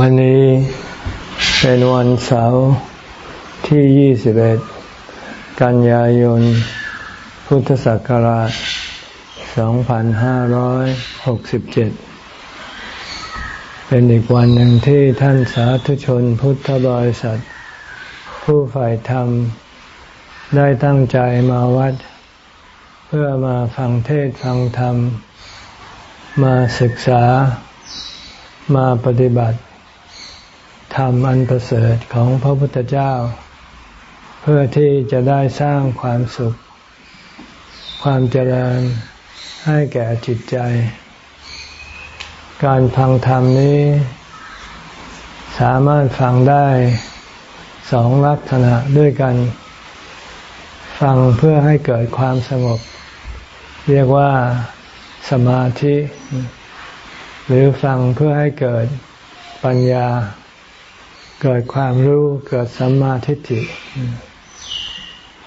วันนี้เป็นวันเสาร์ที่ 21 กันยายน พุทธศักราช 2567 เป็นอีกวันหนึ่งที่ท่านสาธุชนพุทธบริษัท ผู้ฝ่ายธรรม ได้ตั้งใจมาวัด เพื่อมาฟังเทศฟังธรรม มาศึกษามาปฏิบัติ ธรรมอันประเสริฐของพระพุทธเจ้า เพื่อที่จะได้สร้างความสุข ความเจริญให้แก่จิตใจ การฟังธรรมนี้ สามารถฟังได้สองลักษณะด้วยกัน ฟังเพื่อให้เกิดความสงบ เรียกว่าสมาธิ หรือฟังเพื่อให้เกิดปัญญา เกิดความรู้เกิดสัมมาทิฏฐิ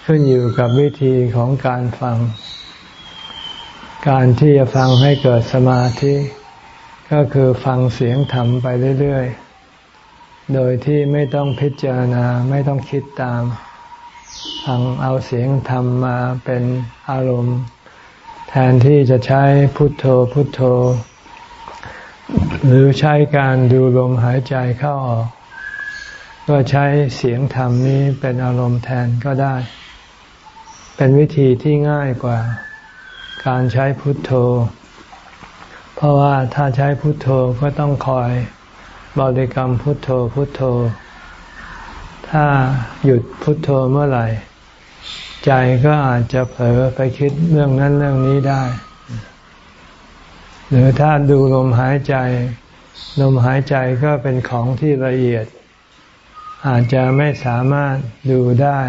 ขึ้นอยู่กับวิธีของการฟัง การที่จะฟังให้เกิดสมาธิ ก็คือฟังเสียงธรรมไปเรื่อยๆ โดยที่ไม่ต้องพิจารณาไม่ต้องคิดตาม ฟังเอาเสียงธรรมมาเป็นอารมณ์ แทนที่จะใช้พุทโธพุทโธ หรือใช้การดูลมหายใจเข้าออก ก็ใช้เสียงธรรมนี้เป็นอารมณ์แทนก็ได้ เป็นวิธีที่ง่ายกว่า การใช้พุทโธ เพราะว่าถ้าใช้พุทโธก็ต้องคอยบริกรรมพุทโธพุทโธ ถ้าหยุดพุทโธเมื่อไหร่ ใจก็อาจจะเผลอไปคิดเรื่องนั้นเรื่องนี้ได้ หรือถ้าดูลมหายใจ ลมหายใจก็เป็นของที่ละเอียด อาจจะไม่สามารถดูได้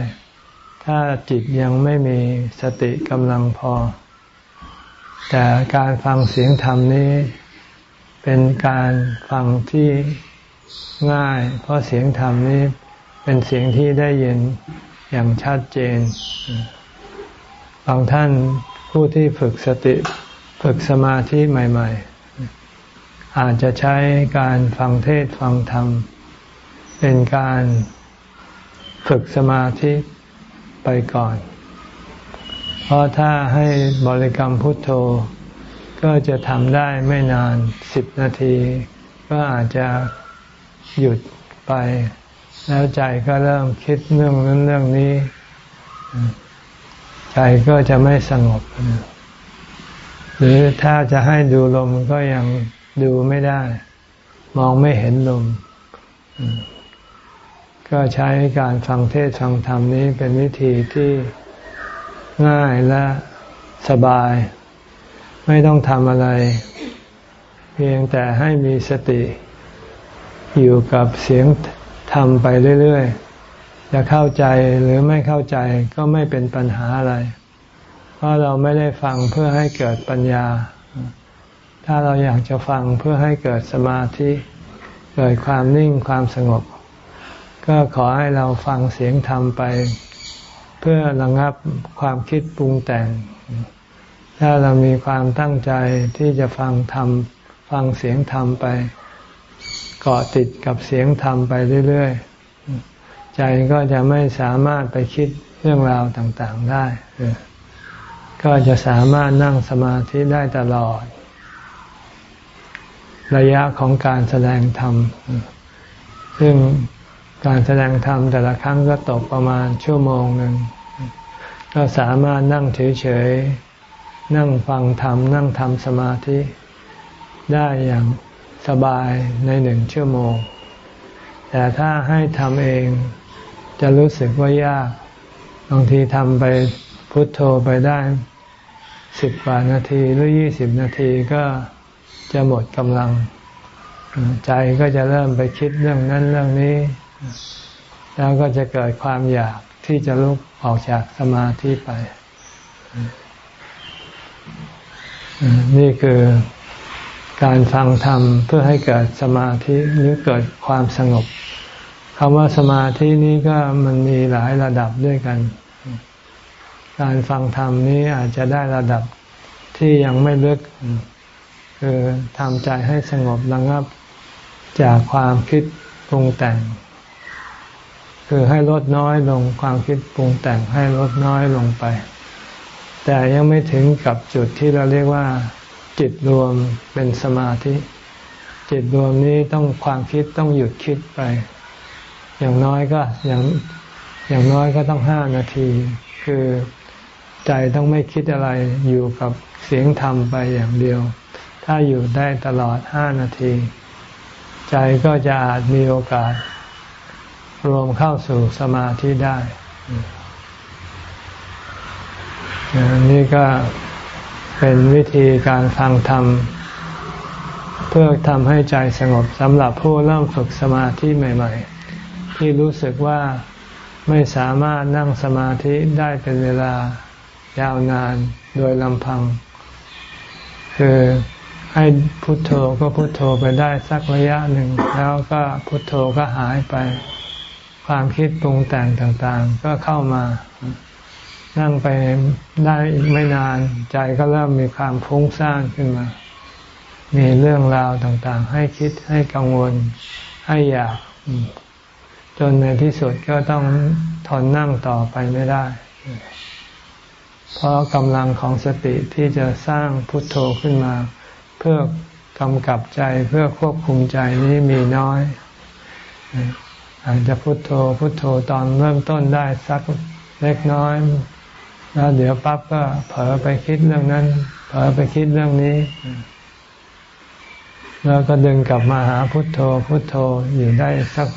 ถ้าจิตยังไม่มีสติกำลังพอ แต่การฟังเสียงธรรมนี้ เป็นการฟังที่ง่าย เพราะเสียงธรรมนี้เป็นเสียงที่ได้ยินอย่างชัดเจนบางท่านผู้ที่ฝึกสติฝึกสมาธิใหม่ ๆ อาจจะใช้การฟังเทศฟังธรรมเป็นการฝึกสมาธิไปก่อน เพราะถ้าให้บริกรรมพุทโธ ก็จะทำได้ไม่นานสิบนาที ก็อาจจะหยุดไป แล้วใจก็เริ่มคิดเรื่องนั้นเรื่องนี้ ใจก็จะไม่สงบ หรือถ้าจะให้ดูลมก็ยังดูไม่ได้ มองไม่เห็นลม ก็ใช้การฟังเทศฟังธรรมนี้เป็นวิธีที่ง่ายและสบาย ไม่ต้องทำอะไร เพียงแต่ให้มีสติ อยู่กับเสียงธรรมไปเรื่อยๆจะเข้าใจหรือไม่เข้าใจก็ไม่เป็นปัญหาอะไร เพราะเราไม่ได้ฟังเพื่อให้เกิดปัญญา ถ้าเราอยากจะฟังเพื่อให้เกิดสมาธิ เกิดความนิ่งความสงบ ก็ขอให้เราฟังเสียงธรรมไป เพื่อระงับความคิดปรุงแต่ง ถ้าเรามีความตั้งใจที่จะฟังธรรมฟังเสียงธรรมไปเกาะติดกับเสียงธรรมไปเรื่อยๆ ใจก็จะไม่สามารถไปคิดเรื่องราวต่างๆได้ ก็จะสามารถนั่งสมาธิได้ตลอด ระยะของการแสดงธรรม ซึ่ง การแสดงธรรมแต่ละครั้งก็ตกประมาณชั่วโมงหนึ่งก็สามารถนั่งเฉยๆ นั่งฟังธรรม นั่งทำสมาธิ ได้อย่างสบายในหนึ่งชั่วโมง แต่ถ้าให้ทำเองจะรู้สึกว่ายาก บางทีทำไปพุทโธไปได้สิบกว่านาทีหรือยี่สิบนาทีก็จะหมดกำลัง ใจก็จะเริ่มไปคิดเรื่องนั้นเรื่องนี้ แล้วก็จะเกิดความอยากที่จะลุกออกจากสมาธิไป นี่คือการฟังธรรมเพื่อให้เกิดสมาธิหรือเกิดความสงบคำว่าสมาธินี้ก็มันมีหลายระดับด้วยกัน การฟังธรรมนี้อาจจะได้ระดับที่ยังไม่ลึก คือทำใจให้สงบระงับจากความคิดปรุงแต่ง คือให้ลดน้อยลงความคิดปรุงแต่งให้ลดน้อยลงไป แต่ยังไม่ถึงกับจุดที่เราเรียกว่า จิตรวมเป็นสมาธิ จิตรวมนี้ต้องความคิดต้องหยุดคิดไป อย่างน้อยก็อย่างอย่างน้อยก็ต้องห้านาที คือใจต้องไม่คิดอะไรอยู่กับเสียงธรรมไปอย่างเดียว ถ้าอยู่ได้ตลอดห้านาที ใจก็จะอาจมีโอกาส รวมเข้าสู่สมาธิได้นี่ก็เป็นวิธีการฟังธรรม เพื่อทำให้ใจสงบสำหรับผู้เริ่มฝึกสมาธิใหม่ ๆ ที่รู้สึกว่าไม่สามารถนั่งสมาธิได้เป็นเวลายาวนานโดยลำพัง คือให้พุทโธก็พุทโธไปได้สักระยะหนึ่ง แล้วก็พุทโธก็หายไป ความคิดปรุงแต่งต่างๆ ก็เข้ามา นั่งไปได้ไม่นานใจก็เริ่มมีความฟุ้งซ่านขึ้นมา มีเรื่องราวต่างๆ ให้คิดให้กังวลให้อยาก จนในที่สุดก็ต้องทนนั่งต่อไปไม่ได้ เพราะกำลังของสติที่จะสร้างพุทโธขึ้นมา เพื่อกำกับใจเพื่อควบคุมใจนี้มีน้อย อาจจะพุทโธพุทโธตอนเริ่มต้นได้สักเล็กน้อย แล้วเดี๋ยวปั๊บก็เผลอไปคิดเรื่องนั้น เผลอไปคิดเรื่องนี้ แล้วก็ดึงกลับมาหาพุทโธพุทโธอยู่ได้สัก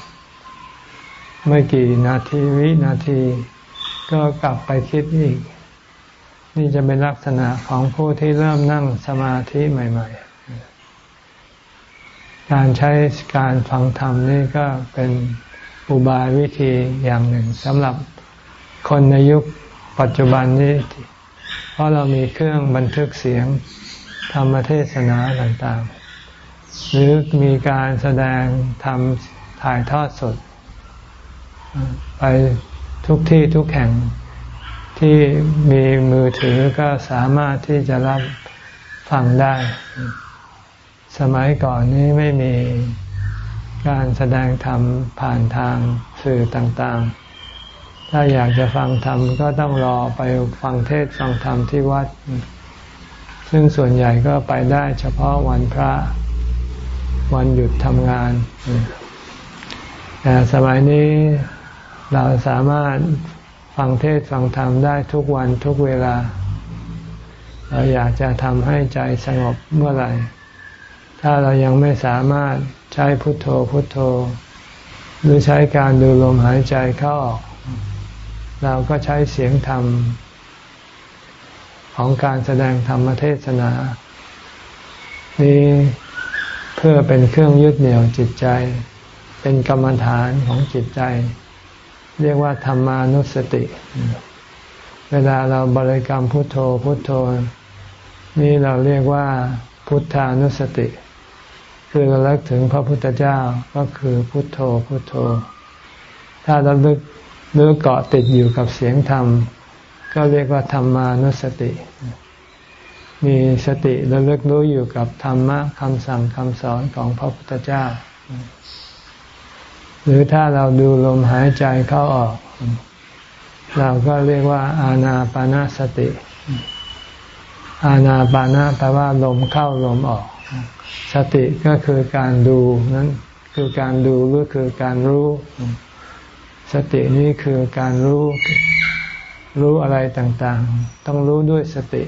ไม่กี่นาทีวินาที ก็กลับไปคิดอีก นี่จะเป็นลักษณะของผู้ที่เริ่มนั่งสมาธิใหม่ ๆ การใช้การฟังธรรมนี่ก็เป็น อุบายวิธีอย่างหนึ่งสำหรับคนในยุคปัจจุบันนี้ เพราะเรามีเครื่องบันทึกเสียงธรรมเทศนาต่างๆ หรือมีการแสดงทำถ่ายทอดสด ไปทุกที่ทุกแห่งที่มีมือถือก็สามารถที่จะรับฟังได้ สมัยก่อนนี้ไม่มี การแสดงธรรมผ่านทางสื่อต่างๆ ถ้าอยากจะฟังธรรมก็ต้องรอไปฟังเทศฟังธรรมที่วัด ซึ่งส่วนใหญ่ก็ไปได้เฉพาะวันพระวันหยุดทำงาน แต่สมัยนี้เราสามารถฟังเทศฟังธรรมได้ทุกวันทุกเวลา เราอยากจะทำให้ใจสงบเมื่อไหร่ ถ้าเรายังไม่สามารถ ใช้พุทโธพุทโธ หรือใช้การดูลมหายใจเข้าออก เราก็ใช้เสียงธรรม ของการแสดงธรรมเทศนา นี้เพื่อเป็นเครื่องยึดเหนี่ยวจิตใจ เป็นกรรมฐานของจิตใจ เรียกว่าธรรมานุสติ เวลาเราบริกรรมพุทโธพุทโธ นี่เราเรียกว่าพุทธานุสติ คือราลึกถึงพระพุทธเจ้าก็คือพุทโธพุทโธ ถ้าเราลึกหรือเกาะติดอยู่กับเสียงธรรม ก็เรียกว่าธรรมานุสติ มีสติระลึกรู้อยู่กับธรรมะคำสั่งคำสอนของพระพุทธเจ้า หรือถ้าเราดูลมหายใจเข้าออก เราก็เรียกว่า อาณาปานาสติ อาณาปานาแปลว่าลมเข้าลมออก สติก็คือการดูนั้นคือการดูหรือคือการรู้ สตินี้คือการรู้รู้อะไรต่างๆ ต้องรู้ด้วยสติ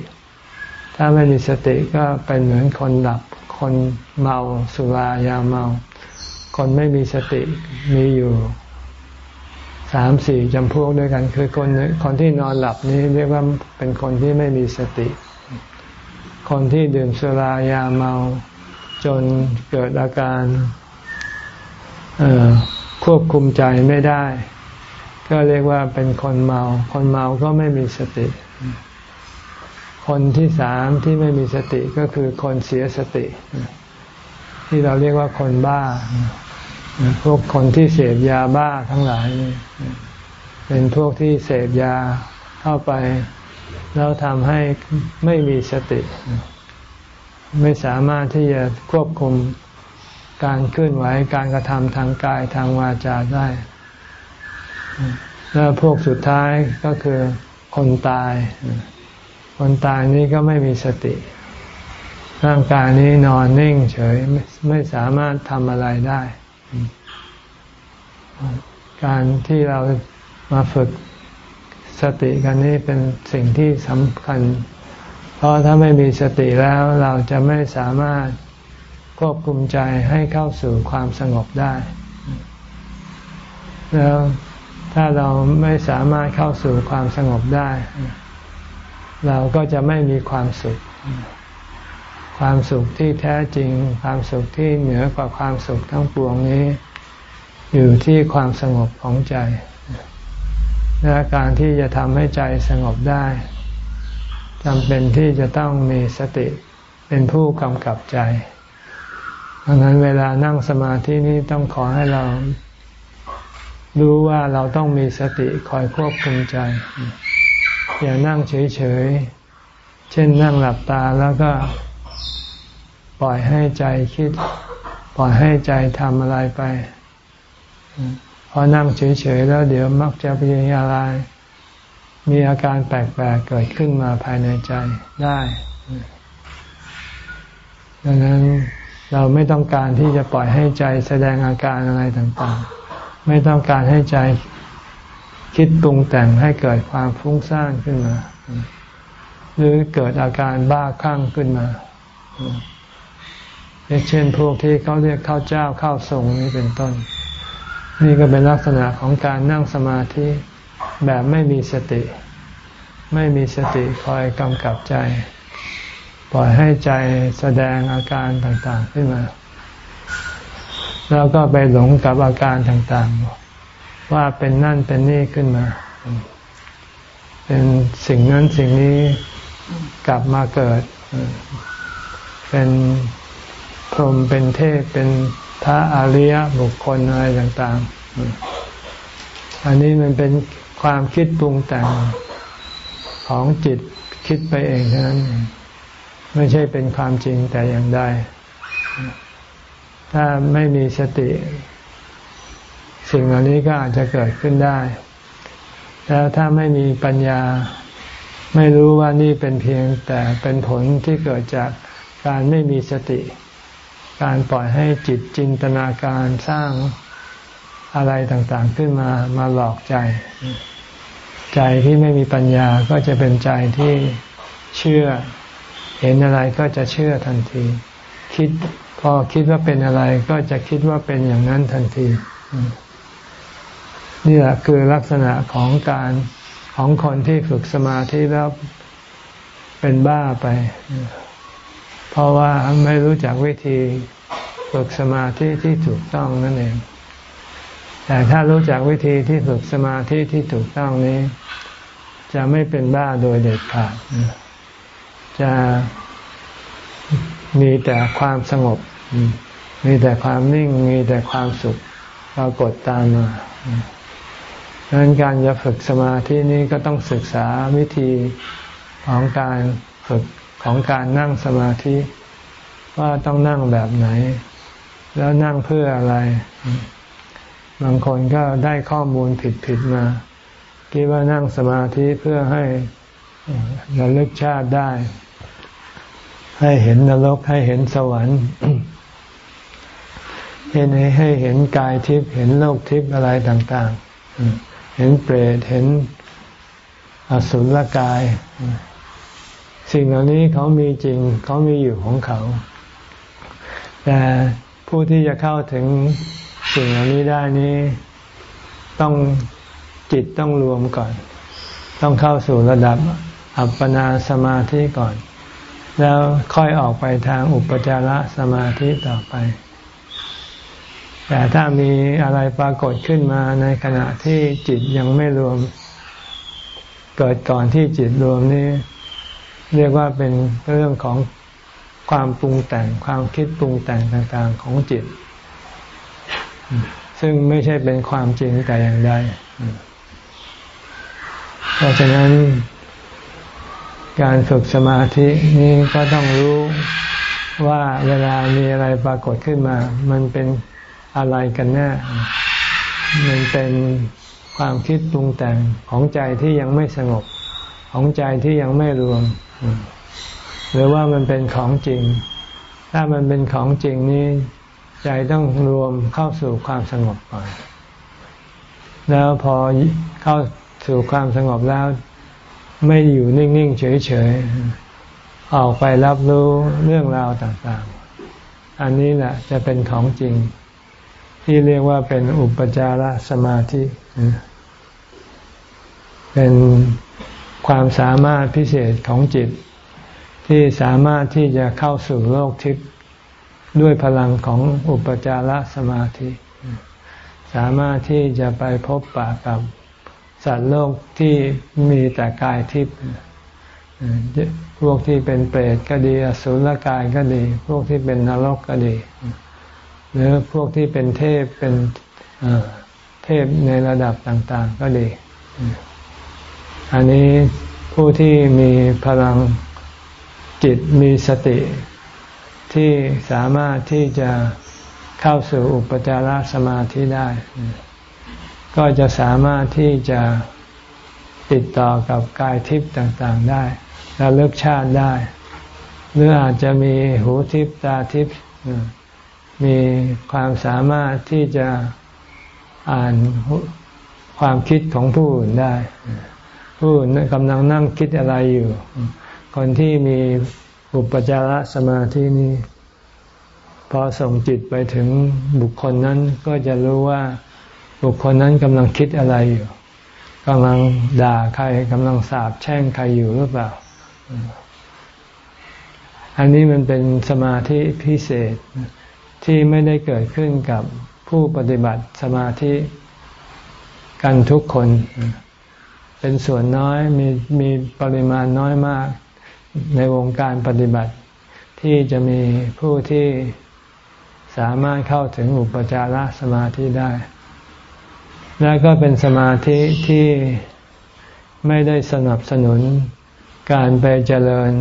ถ้าไม่มีสติก็เป็นเหมือนคนหลับ คนเมาสุรายาเมา คนไม่มีสติมีอยู่สามสี่จำพวกด้วยกัน คือคนคนที่นอนหลับนี้เรียกว่าเป็นคนที่ไม่มีสติ คนที่ดื่มสุรายาเมา จนเกิดอาการควบคุมใจไม่ได้ ก็เรียกว่าเป็นคนเมา คนเมาก็ไม่มีสติ คนที่สามที่ไม่มีสติก็คือคนเสียสติ ที่เราเรียกว่าคนบ้า พวกคนที่เสพยาบ้าทั้งหลาย เป็นพวกที่เสพยาเข้าไป แล้วทำให้ไม่มีสติ ไม่สามารถที่จะควบคุมการเคลื่อนไหวการกระทำทางกายทางวาจาได้ แล้วพวกสุดท้ายก็คือคนตาย คนตายนี้ก็ไม่มีสติ ร่างกายนี้นอนนิ่งเฉยไม่สามารถทำอะไรได้ การที่เรามาฝึกสติกันนี้เป็นสิ่งที่สำคัญ เพราะถ้าไม่มีสติแล้วเราจะไม่สามารถควบคุมใจให้เข้าสู่ความสงบได้ แล้วถ้าเราไม่สามารถเข้าสู่ความสงบได้ เราก็จะไม่มีความสุข ความสุขที่แท้จริง ความสุขที่เหนือกว่าความสุขทั้งปวงนี้ อยู่ที่ความสงบของใจและการที่จะทำให้ใจสงบได้ จำเป็นที่จะต้องมีสติเป็นผู้กำกับใจดังนั้นเวลานั่งสมาธินี้ต้องขอให้เรา รู้ว่าเราต้องมีสติคอยควบคุมใจ อย่านั่งเฉยๆ เช่นนั่งหลับตาแล้วก็ปล่อยให้ใจคิด ปล่อยให้ใจทำอะไรไปพอนั่งเฉยๆแล้วเดี๋ยวมักจะมีอะไร มีอาการแปลกๆเกิดขึ้นมาภายในใจได้ดังนั้นเราไม่ต้องการที่จะปล่อยให้ใจแสดงอาการอะไรต่างๆ ไม่ต้องการให้ใจคิดปรุงแต่งให้เกิดความฟุ้งซ่านขึ้นมา หรือเกิดอาการบ้าคลั่งขึ้นมา เช่นพวกที่เขาเรียกข้าวเจ้าข้าวทรงนี้เป็นต้น นี่ก็เป็นลักษณะของการนั่งสมาธิ แบบไม่มีสติ ไม่มีสติคอยกำกับใจ ปล่อยให้ใจแสดงอาการต่างๆขึ้นมา แล้วก็ไปหลงกับอาการต่างๆ ว่าเป็นนั่นเป็นนี่ขึ้นมา เป็นสิ่งนั้นสิ่งนี้กลับมาเกิด เป็นพรหมเป็นเทพเป็นพระอริยบุคคลอะไรต่าง ๆ อันนี้มันเป็น ความคิดปรุงแต่งของจิตคิดไปเองเท่านั้น ไม่ใช่เป็นความจริงแต่อย่างใดถ้าไม่มีสติ สิ่งเหล่านี้ก็อาจจะเกิดขึ้นได้แล้วถ้าไม่มีปัญญา ไม่รู้ว่านี่เป็นเพียงแต่เป็นผลที่เกิดจากการไม่มีสติ การปล่อยให้จิตจินตนาการสร้างอะไรต่างๆขึ้นมามาหลอกใจ ใจที่ไม่มีปัญญาก็จะเป็นใจที่เชื่อ เห็นอะไรก็จะเชื่อทันที คิดพอคิดว่าเป็นอะไรก็จะคิดว่าเป็นอย่างนั้นทันที นี่แหละคือลักษณะของการของคนที่ฝึกสมาธิแล้วเป็นบ้าไป เพราะว่าไม่รู้จักวิธีฝึกสมาธิที่ถูกต้องนั่นเอง แต่ถ้ารู้จักวิธีที่ฝึกสมาธิที่ถูกต้องนี้ จะไม่เป็นบ้าโดยเด็ดขาด จะมีแต่ความสงบ มีแต่ความนิ่ง มีแต่ความสุขปรากฏตามมาดังนั้นการจะฝึกสมาธินี้ก็ต้องศึกษาวิธีของการฝึกของการนั่งสมาธิ ว่าต้องนั่งแบบไหน แล้วนั่งเพื่ออะไร บางคนก็ได้ข้อมูลผิดๆมาคิดว่านั่งสมาธิเพื่อให้ระลึกชาติได้ ให้เห็นนรกให้เห็นสวรรค์เห็นให้เห็นกายทิพย์เห็นโลกทิพย์อะไรต่าง ๆ เห็นเปรตเห็นอสุรกาย สิ่งเหล่านี้เขามีจริงเขามีอยู่ของเขา แต่ผู้ที่จะเข้าถึง สิ่งเหล่านี้ได้นี้ต้องจิตต้องรวมก่อน ต้องเข้าสู่ระดับอัปปนาสมาธิก่อน แล้วค่อยออกไปทางอุปจารสมาธิต่อไป แต่ถ้ามีอะไรปรากฏขึ้นมาในขณะที่จิตยังไม่รวม เกิดก่อนที่จิตรวมนี้ เรียกว่าเป็นเรื่องของความปรุงแต่งความคิดปรุงแต่งต่างๆของจิต ซึ่งไม่ใช่เป็นความจริงแต่อย่างใดเพราะฉะนั้นการฝึกสมาธินี้ก็ต้องรู้ว่าเวลามีอะไรปรากฏขึ้นมา มันเป็นอะไรกันแน่ มันเป็นความคิดปรุงแต่งของใจที่ยังไม่สงบ ของใจที่ยังไม่รวม หรือว่ามันเป็นของจริง ถ้ามันเป็นของจริงนี้ ใจต้องรวมเข้าสู่ความสงบก่อน แล้วพอเข้าสู่ความสงบแล้ว ไม่อยู่นิ่งๆเฉยๆออกไปรับรู้เรื่องราวต่างๆ อันนี้แหละจะเป็นของจริง ที่เรียกว่าเป็นอุปจารสมาธิ เป็นความสามารถพิเศษของจิต ที่สามารถที่จะเข้าสู่โลกทิพย์ ด้วยพลังของอุปจารสมาธิ สามารถที่จะไปพบปะกับสัตว์โลกที่มีแต่กายทิพย์พวกที่เป็นเปรตก็ดีอสุรกายก็ดี พวกที่เป็นนรกก็ดี หรือพวกที่เป็นเทพเป็นเทพในระดับต่าง ๆ ก็ดี อันนี้ผู้ที่มีพลังจิตมีสติ ที่สามารถที่จะเข้าสู่อุปจารสมาธิได้ ก็จะสามารถที่จะติดต่อกับกายทิพย์ต่างๆได้ระลึกชาติได้ หรืออาจจะมีหูทิพย์ตาทิพย์มีความสามารถที่จะอ่านความคิดของผู้อื่นได้ ผู้กำลังนั่งคิดอะไรอยู่ คนที่มี อุปจารสมาธินี้พอส่งจิตไปถึงบุคคลนั้นก็จะรู้ว่าบุคคลนั้นกำลังคิดอะไรอยู่กำลังด่าใครกำลังสาบแช่งใครอยู่หรือเปล่า อันนี้มันเป็นสมาธิพิเศษที่ไม่ได้เกิดขึ้นกับผู้ปฏิบัติสมาธิกันทุกคน เป็นส่วนน้อยมีมีปริมาณน้อยมาก ในวงการปฏิบัติที่จะมีผู้ที่สามารถเข้าถึงอุปจารสมาธิได้ และก็เป็นสมาธิที่ไม่ได้สนับสนุนการไปเจริญ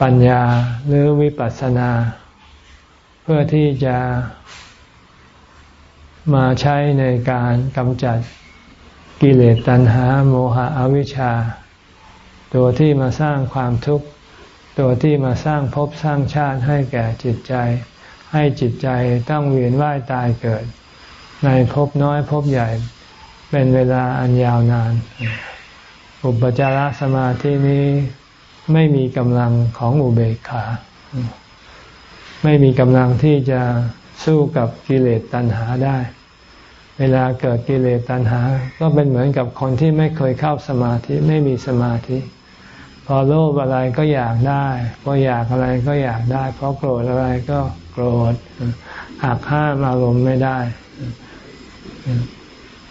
ปัญญาหรือวิปัสสนา เพื่อที่จะมาใช้ในการกำจัดกิเลสตัณหาโมหะอวิชชา ตัวที่มาสร้างความทุกข์ ตัวที่มาสร้างภพสร้างชาติให้แก่จิตใจ ให้จิตใจต้องเวียนว่ายตายเกิด ในภพน้อยภพใหญ่เป็นเวลาอันยาวนาน อุปจารสมาธินี้ไม่มีกำลังของอุเบกขา ไม่มีกำลังที่จะสู้กับกิเลสตัณหาได้ เวลาเกิดกิเลสตัณหา ก็เป็นเหมือนกับคนที่ไม่เคยเข้าสมาธิ ไม่มีสมาธิ พอโลภอะไรก็อยากได้ พออยากอะไรก็อยากได้พอโกรธอะไรก็โกรธหักห้ามอารมณ์ไม่ได้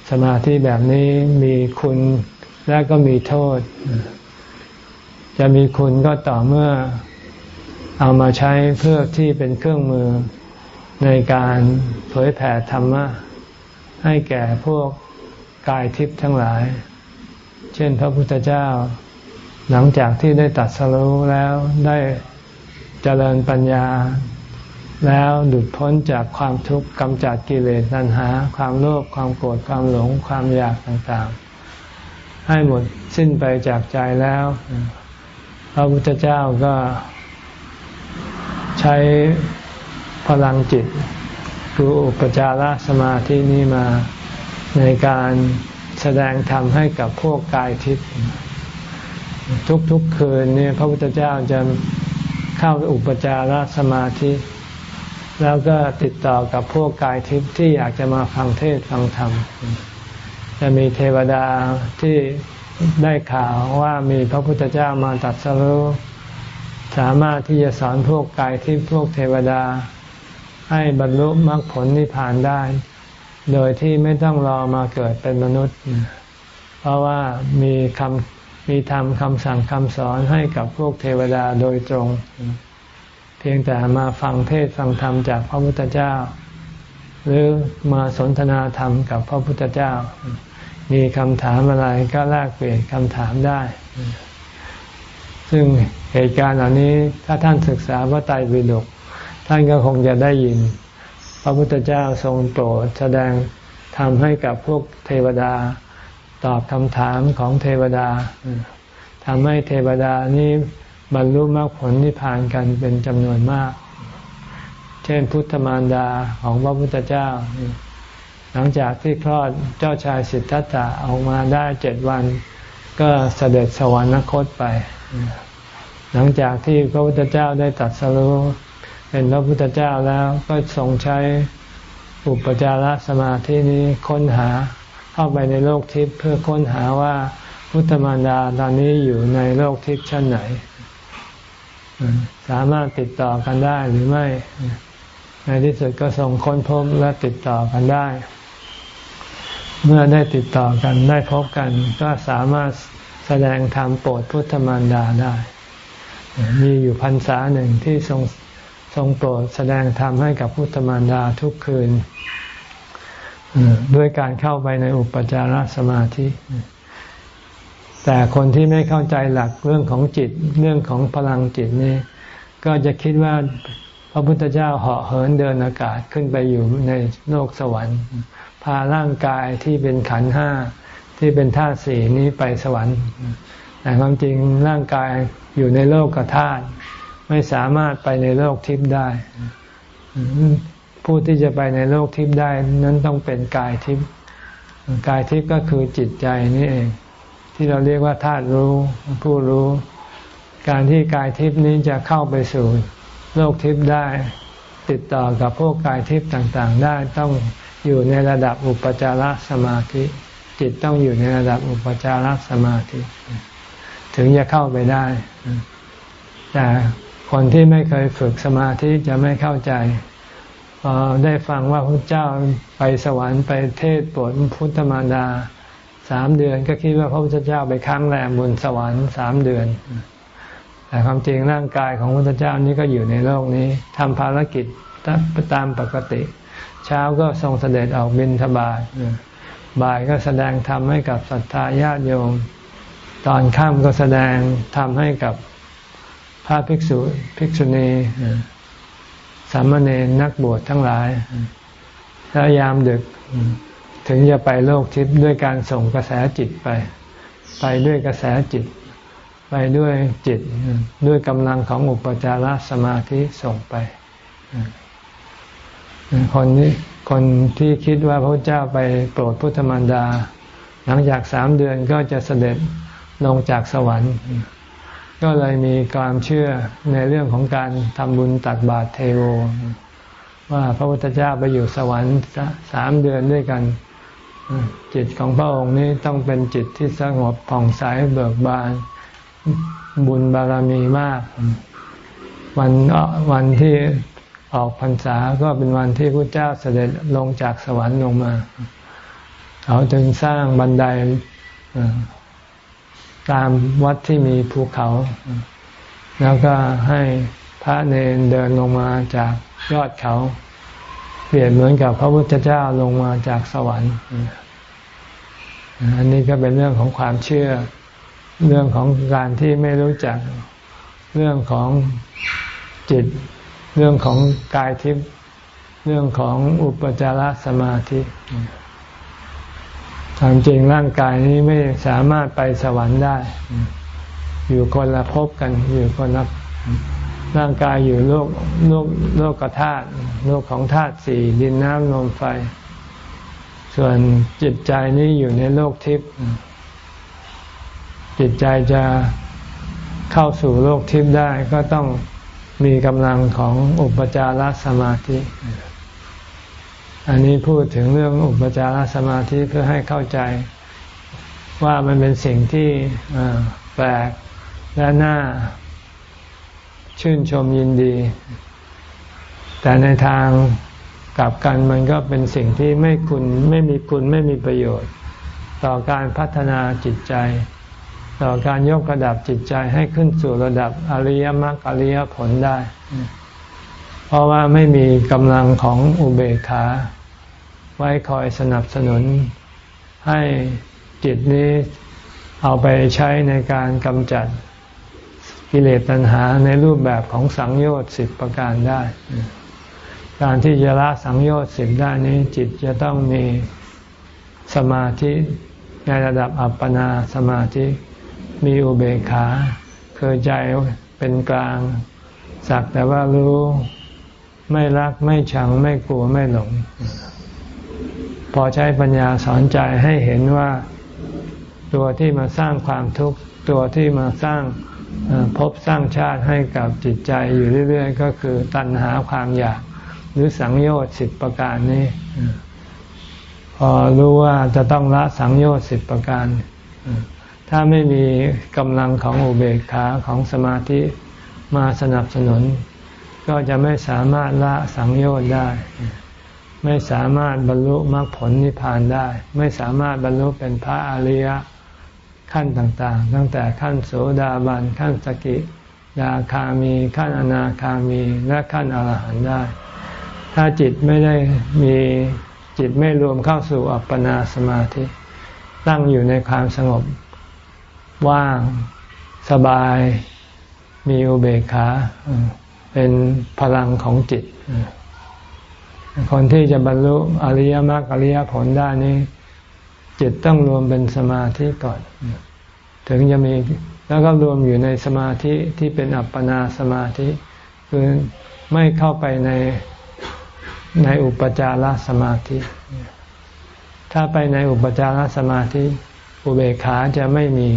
สมาธิแบบนี้มีคุณและก็มีโทษ จะมีคุณก็ต่อเมื่อเอามาใช้เพื่อที่เป็นเครื่องมือในการเผยแผ่ธรรมะ ให้แก่พวกกายทิพย์ทั้งหลาย เช่นพระพุทธเจ้า หลังจากที่ได้ตัดสรู้แล้วได้เจริญปัญญา แล้วหลุดพ้นจากความทุกข์กำจัดกิเลสตัณหา ความโลภความโกรธความหลงความอยากต่างๆ ให้หมดสิ้นไปจากใจแล้วพระพุทธเจ้าก็ใช้พลังจิตคืออุปจารสมาธินี้มาในการแสดงธรรมให้กับพวกกายทิพย์ ทุกๆคืนเนี่ยพระพุทธเจ้าจะเข้าอุปจารสมาธิ แล้วก็ติดต่อกับพวกกายทิพย์ที่อยากจะมาฟังเทศฟังธรรม จะมีเทวดาที่ได้ข่าวว่ามีพระพุทธเจ้ามาตัดสรุสามารถที่จะสอนพวกกายทิพย์พวกเทวดา ให้บรรลุมรรคผลนิพพานได้ โดยที่ไม่ต้องรอมาเกิดเป็นมนุษย์ เพราะว่ามีคำ มีธรรมคำสั่งคำสอนให้กับพวกเทวดาโดยตรง เพียงแต่มาฟังเทศฟังธรรมจากพระพุทธเจ้า หรือมาสนทนาธรรมกับพระพุทธเจ้า มีคำถามอะไรก็แลกเปลี่ยนคำถามได้ ซึ่งเหตุการณ์เหล่านี้ถ้าท่านศึกษาพระไตรปิฎกท่านก็คงจะได้ยิน พระพุทธเจ้าทรงโปรดแสดงทำให้กับพวกเทวดา ตอบคำถามของเทวดาทำให้เทวดานี้บรรลุมรรคผลนิพพานกันเป็นจำนวนมาก เช่นพุทธมารดาของพระพุทธเจ้า หลังจากที่คลอดเจ้าชายสิทธัตถะออกมาได้เจ็ดวัน ก็เสด็จสวรรคตไป หลังจากที่พระพุทธเจ้าได้ตัดสรู้เป็นพระพุทธเจ้าแล้วก็ทรงใช้อุปจารสมาธินี้ค้นหา เข้าไปในโลกทิพย์เพื่อค้นหาว่าพุทธมารดาตอนนี้อยู่ในโลกทิพย์ชั้นไหน สามารถติดต่อกันได้หรือไม่ ในที่สุดก็ส่งค้นพบและติดต่อกันได้ เมื่อได้ติดต่อกันได้พบกัน ก็สามารถแสดงธรรมโปรดพุทธมารดาได้ มีอยู่พรรษาหนึ่งที่ทรงทรงโปรดแสดงธรรมให้กับพุทธมารดาทุกคืน ด้วยการเข้าไปในอุปจารสมาธิ แต่คนที่ไม่เข้าใจหลักเรื่องของจิต เรื่องของพลังจิตนี่ก็จะคิดว่าพระพุทธเจ้าเหาะเหินเดินอากาศขึ้นไปอยู่ในโลกสวรรค์ พาร่างกายที่เป็นขันห้าที่เป็นธาตุสี่นี้ไปสวรรค์แต่ความจริงร่างกายอยู่ในโลกกธาตุไม่สามารถไปในโลกทิพย์ได้ ผู้ที่จะไปในโลกทิพย์ได้นั้นต้องเป็นกายทิพย์กายทิพย์ก็คือจิตใจนี่เอง ที่เราเรียกว่าธาตุรู้ผู้รู้ การที่กายทิพย์นี้จะเข้าไปสู่โลกทิพย์ได้ ติดต่อกับพวกกายทิพย์ต่างๆ ได้ต้องอยู่ในระดับอุปจารสมาธิ จิตต้องอยู่ในระดับอุปจารสมาธิ ถึงจะเข้าไปได้แต่คนที่ไม่เคยฝึกสมาธิจะไม่เข้าใจ ได้ฟังว่าพระเจ้าไปสวรรค์ไปเทศโปรดพุทธมารดาสามเดือนก็คิดว่าพระพุทธเจ้าไปค้างแรมบนสวรรค์สามเดือน แต่ความจริงร่างกายของพระพุทธเจ้านี้ก็อยู่ในโลกนี้ทำภารกิจตามปกติ เช้าก็ทรงเสด็จออกบินทบาทบ่ายก็แสดงธรรมให้กับศรัทธาญาติโยม ตอนค่ำก็แสดงธรรมให้กับพระภิกษุภิกษุณี สามเณรนักบวชทั้งหลายแล้วยามดึกถึงจะไปโลกทิพย์ด้วยการส่งกระแสจิตไป ไปด้วยกระแสจิต ไปด้วยจิต ด้วยกำลังของอุปจารสมาธิส่งไป คนนี้คนที่คิดว่าพระเจ้าไปโปรดพุทธมารดา หลังจากสามเดือนก็จะเสด็จลงจากสวรรค์ ก็เลยมีความเชื่อในเรื่องของการทำบุญตักบาตรเทโว ว่าพระพุทธเจ้าไปอยู่สวรรค์สามเดือนด้วยกัน จิตของพระองค์นี้ต้องเป็นจิตที่สงบผ่องใสเบิกบานบุญบารมีมาก วันวันที่ออกพรรษาก็เป็นวันที่พระเจ้าเสด็จลงจากสวรรค์ลงมา เขาจึงสร้างบันได ตามวัดที่มีภูเขา แล้วก็ให้พระเนนเดินลงมาจากยอดเขา เปลี่ยนเหมือนกับพระพุทธเจ้าลงมาจากสวรรค์ อันนี้ก็เป็นเรื่องของความเชื่อ เรื่องของการที่ไม่รู้จักเรื่องของจิต เรื่องของกายทิพย์เรื่องของอุปจารสมาธิ ความจริงร่างกายนี้ไม่สามารถไปสวรรค์ได้ อยู่คนละภพกัน อยู่คนละร่างกายอยู่โลกโลกโลกกธาตุโลกของธาตุสี่ดินน้ำลมไฟ ส่วนจิตใจนี้อยู่ในโลกทิพย์จิตใจจะเข้าสู่โลกทิพย์ได้ก็ต้องมีกำลังของอุปจารสมาธิ อันนี้พูดถึงเรื่องอุปจารสมาธิเพื่อให้เข้าใจว่ามันเป็นสิ่งที่แปลกและน่าชื่นชมยินดี แต่ในทางกลับกันมันก็เป็นสิ่งที่ไม่คุณไม่มีคุณไม่มีประโยชน์ ต่อการพัฒนาจิตใจ ต่อการยกระดับจิตใจให้ขึ้นสู่ระดับอริยมรรคอริยผลได้ ราะว่าไม่มีกำลังของอุเบกขา ไว้คอยสนับสนุน ให้จิตนี้เอาไปใช้ในการกำจัดกิเลสตัณหาในรูปแบบของสังโยชน์สิบประการได้ การที่จะละสังโยชน์สิบได้นี้จิตจะต้องมีสมาธิในระดับอัปปนาสมาธิมีอุเบกขาคือใจเป็นกลาง สักแต่ว่ารู้ ไม่รักไม่ชังไม่กลัวไม่หลง พอใช้ปัญญาสอนใจให้เห็นว่าตัวที่มาสร้างความทุกข์ตัวที่มาสร้างพบสร้างชาติให้กับจิตใจอยู่เรื่อย ๆ ก็คือตัณหาความอยาก หรือสังโยชน์สิบประการนี้พอรู้ว่าจะต้องละสังโยชน์สิบประการ ถ้าไม่มีกำลังของอุเบกขาของสมาธิมาสนับสนุน ก็จะไม่สามารถละสังโยชน์ได้ ไม่สามารถบรรลุมรรคผลนิพพานได้ ไม่สามารถบรรลุเป็นพระอริยขั้นต่างๆ ตั้งแต่ขั้นโสดาบันขั้นสกิดาคามี ขั้นอนาคามีและขั้นอรหันต์ได้ ถ้าจิตไม่ได้มีจิตไม่รวมเข้าสู่อัปปนาสมาธิ ตั้งอยู่ในความสงบว่าง สบาย มีอุเบกขา เป็นพลังของจิต คนที่จะบรรลุอริยมรรคอริยผลได้นี้ จิตต้องรวมเป็นสมาธิก่อน ถึงจะมีแล้วก็รวมอยู่ในสมาธิที่เป็นอัปปนาสมาธิ คือไม่เข้าไปในในอุปจารสมาธิ ถ้าไปในอุปจารสมาธิ อุเบกขาจะไม่มี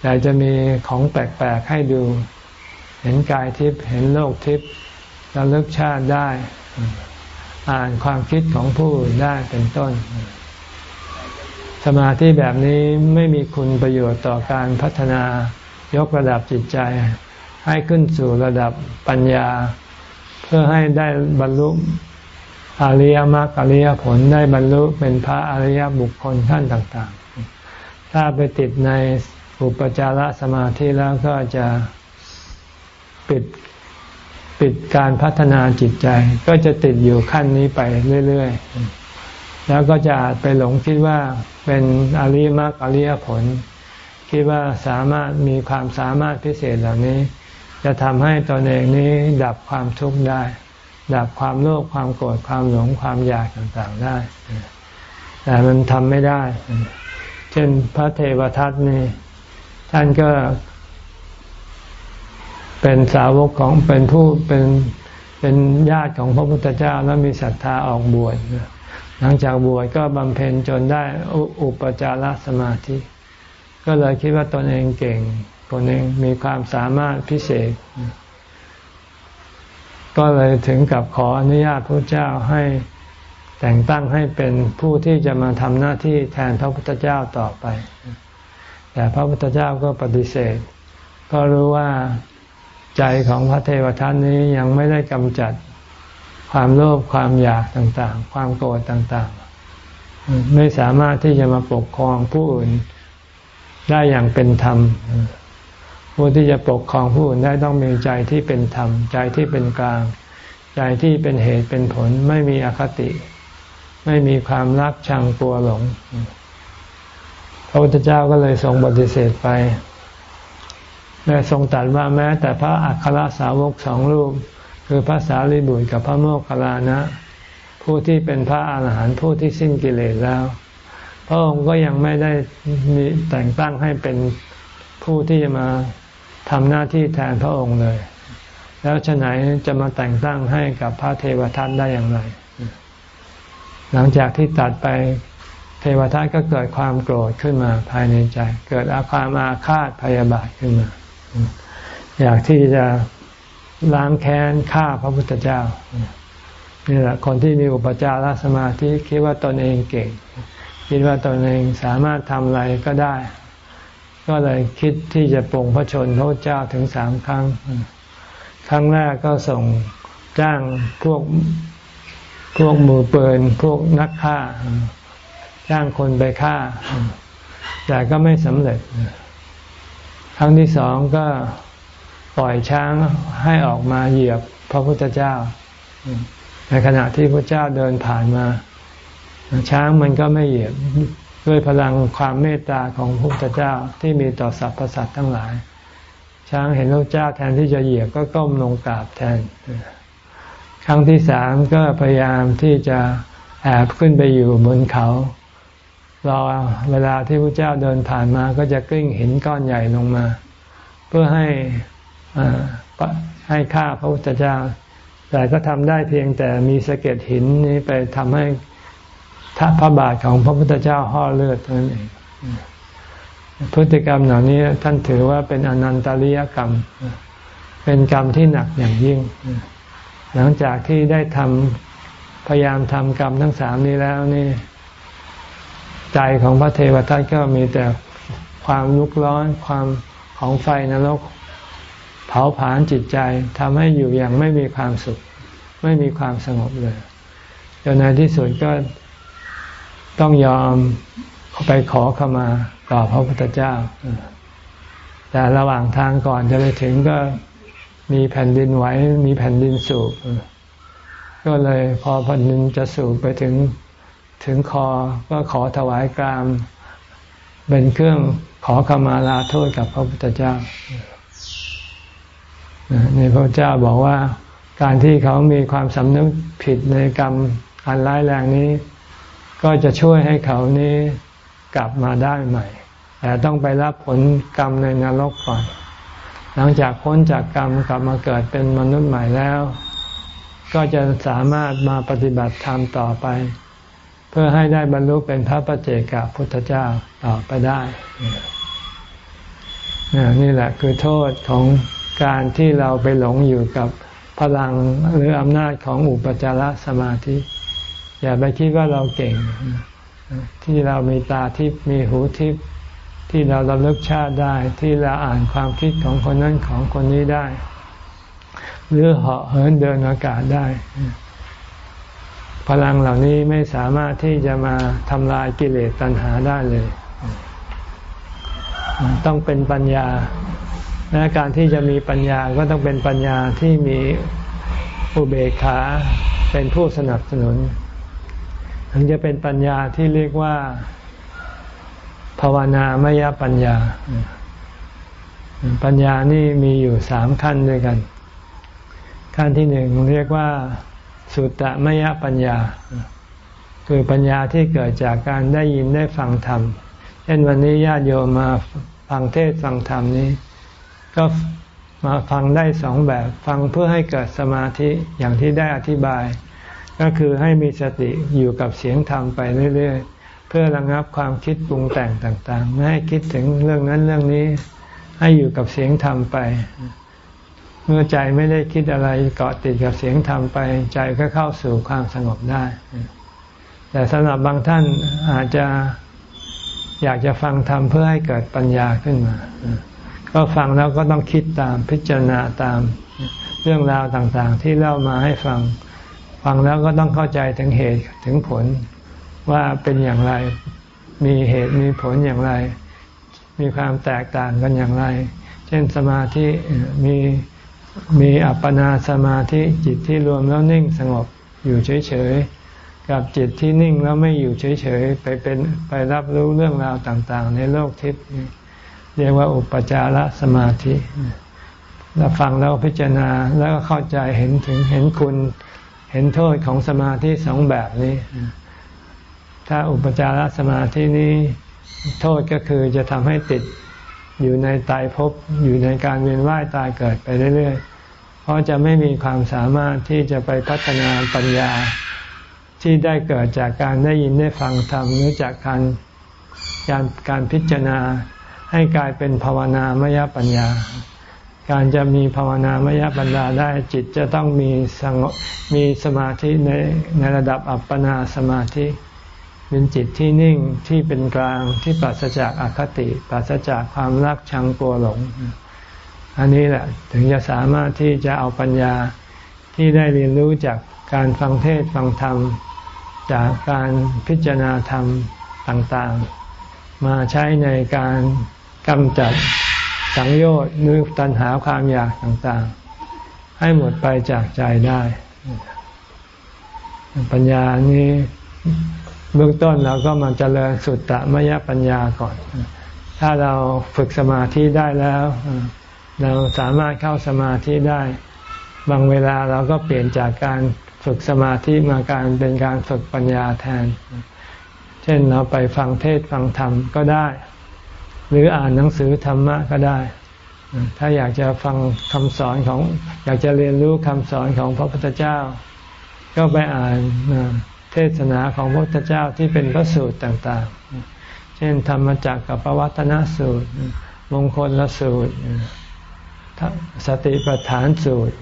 แต่จะมีของแปลกๆให้ดู เห็นกายทิพย์เห็นโลกทิพย์ระลึกชาติได้ อ่านความคิดของผู้ได้เป็นต้น สมาธิแบบนี้ไม่มีคุณประโยชน์ต่อการพัฒนายกระดับจิตใจ ให้ขึ้นสู่ระดับปัญญา เพื่อให้ได้บรรลุอริยมรรคอริยผลได้บรรลุเป็นพระอริยบุคคลขั้นต่าง ๆ ถ้าไปติดในอุปจารสมาธิแล้วก็จะ ปิดปิดการพัฒนาจิตใจ ก็จะติดอยู่ขั้นนี้ไปเรื่อยๆ แล้วก็จะอาจไปหลงคิดว่าเป็นอริยมรรคอริยผล คิดว่าสามารถมีความสามารถพิเศษเหล่านี้ จะทำให้ตนเองนี้ดับความทุกข์ได้ ดับความโลภความโกรธความหลงความอยากต่างๆได้ แต่มันทำไม่ได้ เช่นพระเทวทัตนี่ท่านก็ เป็นสาวกของเป็นผู้เป็นเป็นญาติของพระพุทธเจ้าแล้วมีศรัทธาออกบวชหลังจากบวชก็บำเพ็ญจนได้อุปจารสมาธิ ก็เลยคิดว่าตนเองเก่งตนเองมีความสามารถพิเศษ ก็เลยถึงกับขออนุญาตพระเจ้าให้แต่งตั้งให้เป็นผู้ที่จะมาทำหน้าที่แทนพระพุทธเจ้าต่อไป แต่พระพุทธเจ้าก็ปฏิเสธก็รู้ว่า ใจของพระเทวทัตนี้ยังไม่ได้กำจัดความโลภความอยากต่างๆ ความโกรธต่างๆ ไม่สามารถที่จะมาปกครองผู้อื่นได้อย่างเป็นธรรม ผู้ที่จะปกครองผู้อื่นได้ต้องมีใจที่เป็นธรรม ใจที่เป็นกลาง ใจที่เป็นเหตุเป็นผล ไม่มีอคติ ไม่มีความรักชังกลัวหลงพระพุทธเจ้าก็เลยทรงปฏิเสธไป และทรงตรัสว่าแม้ แต่พระอัครสาวกสองรูป คือพระสารีบุตรกับพระโมคคัลลานะ ผู้ที่เป็นพระอาหารหันต์ผู้ที่สิ้นกิเลสแล้ว พระองค์ก็ยังไม่ได้มีแต่งตั้งให้เป็นผู้ที่จะมาทำหน้าที่แทนพระองค์เลย แล้วฉะไหนจะมาแต่งตั้งให้กับพระเทวทัตได้อย่างไร หลังจากที่ตัดไปเทวทัตก็เกิดความโกรธขึ้นมาภายในใจ เกิดอาความอาฆาตพยาบาทขึ้นมา อยากที่จะล้างแค้นฆ่าพระพุทธเจ้านี่แหละคนที่มีอุปจารสมาธิคิดว่าตนเองเก่ง คิดว่าตนเองสามารถทำอะไรก็ได้ ก็เลยคิดที่จะปรงพระชนพระเจ้าถึงสามครั้ง ครั้งแรกก็ส่งจ้างพวกพวกมือเปิลพวกนักฆ่า จ้างคนไปฆ่า แต่ก็ไม่สำเร็จ รั้งที่สองก็ปล่อยช้างให้ออกมาเหยียบพระพุทธเจ้า ในขณะที่พระเจ้าเดินผ่านมา ช้างมันก็ไม่เหยียบด้วยพลังความเมตตาของพระพุทธเจ้าที่มีต่อสรรพสัตว์ทั้งหลาย ช้างเห็นพระเจ้าแทนที่จะเหยียบก็ก้มลงกราบแทน ครั้งที่สามก็พยายามที่จะแอบขึ้นไปอยู่บนเขา รอเวลาที่พระเจ้าเดินผ่านมาก็จะกลิ้งหินก้อนใหญ่ลงมา เพื่อให้ให้ฆ่าพระพุทธเจ้า แต่ก็ทำได้เพียงแต่มีสะเก็ดหินนี้ไปทำให้พระบาทของพระพุทธเจ้าห่อเลือดเท่านั้นเองพฤติกรรมเหล่านี้ท่านถือว่าเป็นอนันตริยกรรม เป็นกรรมที่หนักอย่างยิ่ง หลังจากที่ได้ทำพยายามทำกรรมทั้งสามนี้แล้วนี่ ใจของพระเทวทัตก็มีแต่ความลุกร้อนความของไฟนรก เผาผลาญจิตใจทำให้อยู่อย่างไม่มีความสุข ไม่มีความสงบเลยจนในที่สุดก็ต้องยอมไปขอเข้ามาต่อพระพุทธเจ้า แต่ระหว่างทางก่อนจะไปถึงก็มีแผ่นดินไหวมีแผ่นดินสูบก็เลยพอแผ่นดินจะสูบไปถึง ถึงคอก็ขอถวายกรามเป็นเครื่องขอขมาลาโทษกับพระพุทธเจ้าในพระเจ้าบอกว่าการที่เขามีความสำนึกผิดในกรรมอันร้ายแรงนี้ ก็จะช่วยให้เขานี้กลับมาได้ใหม่ แต่ต้องไปรับผลกรรมในนรกก่อน หลังจากพ้นจากกรรมกลับมาเกิดเป็นมนุษย์ใหม่แล้ว ก็จะสามารถมาปฏิบัติธรรมต่อไป เพื่อให้ได้บรรลุเป็นพระปัจเจกพุทธเจ้าต่อไปได้ นี่แหละคือโทษของการที่เราไปหลงอยู่กับพลังหรืออำนาจของอุปจารสมาธิ อย่าไปคิดว่าเราเก่ง ที่เรามีตาทิพย์มีหูทิพย์ที่เราระลึกชาติได้ ที่เราอ่านความคิดของคนนั้นของคนนี้ได้ หรือเหาะเหินเดินอากาศได้ พลังเหล่านี้ไม่สามารถที่จะมาทำลายกิเลสตัณหาได้เลย ต้องเป็นปัญญาและการที่จะมีปัญญาก็ต้องเป็นปัญญาที่มีอุเบกขาเป็นผู้สนับสนุน ถึงจะเป็นปัญญาที่เรียกว่า ภาวนามยปัญญา ปัญญานี่มีอยู่สามขั้นด้วยกัน ขั้นที่หนึ่งเรียกว่า สุตตมยปัญญา คือปัญญาที่เกิดจากการได้ยินได้ฟังธรรม เช่นวันนี้ญาติโยมมาฟังเทศฟังธรรมนี้ ก็มาฟังได้สองแบบ ฟังเพื่อให้เกิดสมาธิอย่างที่ได้อธิบาย ก็คือให้มีสติอยู่กับเสียงธรรมไปเรื่อยๆ เพื่อระงับความคิดปรุงแต่งต่างๆ ไม่ให้คิดถึงเรื่องนั้นเรื่องนี้ ให้อยู่กับเสียงธรรมไป มื่อใจไม่ได้คิดอะไรเกาะติดกับเสียงธรรมไป ใจก็เข้าสู่ความสงบได้ แต่สำหรับบางท่านอาจจะอยากจะฟังธรรมเพื่อให้เกิดปัญญาขึ้นมา ก็ฟังแล้วก็ต้องคิดตามพิจารณาตามเรื่องราวต่างๆ ที่เล่ามาให้ฟัง ฟังแล้วก็ต้องเข้าใจถึงเหตุถึงผลว่าเป็นอย่างไร มีเหตุมีผลอย่างไร มีความแตกต่างกันอย่างไร เช่นสมาธิมี มีอัปปนาสมาธิจิตที่รวมแล้วนิ่งสงบอยู่เฉยๆ กับจิตที่นิ่งแล้วไม่อยู่เฉยๆ ไปเป็นไปรับรู้เรื่องราวต่างๆ ในโลกทิพย์เรียกว่าอุปจารสมาธิเราฟังแล้วพิจารณาแล้วก็เข้าใจเห็นถึงเห็นคุณเห็นโทษของสมาธิสองแบบนี้ ถ้าอุปจารสมาธินี้ โทษก็คือจะทำให้ติด อยู่ในตายภพอยู่ในการเวียนว่ายตายเกิดไปเรื่อยๆ เพราะจะไม่มีความสามารถที่จะไปพัฒนาปัญญาที่ได้เกิดจากการได้ยินได้ฟังธรรมหรือจากการการการพิจารณาให้กลายเป็นภาวนามยปัญญา การจะมีภาวนามยปัญญาได้จิตจะต้องมีสงมีสมาธิในในระดับอัปปนาสมาธิ เป็นจิตที่นิ่งที่เป็นกลางที่ปราศจากอคติ ปราศจากความรักชังกลัวหลง อันนี้แหละถึงจะสามารถที่จะเอาปัญญาที่ได้เรียนรู้จากการฟังเทศฟังธรรม จากการพิจารณาธรรมต่างๆ มาใช้ในการกำจัดสังโยชน์นึกตัณหาความอยากต่างๆ ให้หมดไปจากใจได้ ปัญญานี้ เบื้องต้นเราก็มาเจริญสุตตะมยปัญญาก่อน ถ้าเราฝึกสมาธิได้แล้ว เราสามารถเข้าสมาธิได้ บางเวลาเราก็เปลี่ยนจากการฝึกสมาธิมาการเป็นการฝึกปัญญาแทน เช่นเราไปฟังเทศฟังธรรมก็ได้ หรืออ่านหนังสือธรรมะก็ได้ ถ้าอยากจะฟังคำสอนของ อยากจะเรียนรู้คำสอนของพระพุทธเจ้า ก็ไปอ่าน เทศนาของพระพุทธเจ้าที่เป็นพระสูตรต่างๆ เช่นธรรมจักรกับปวัตนสูตร มงคลละสูตร สติปัฏฐานสูตร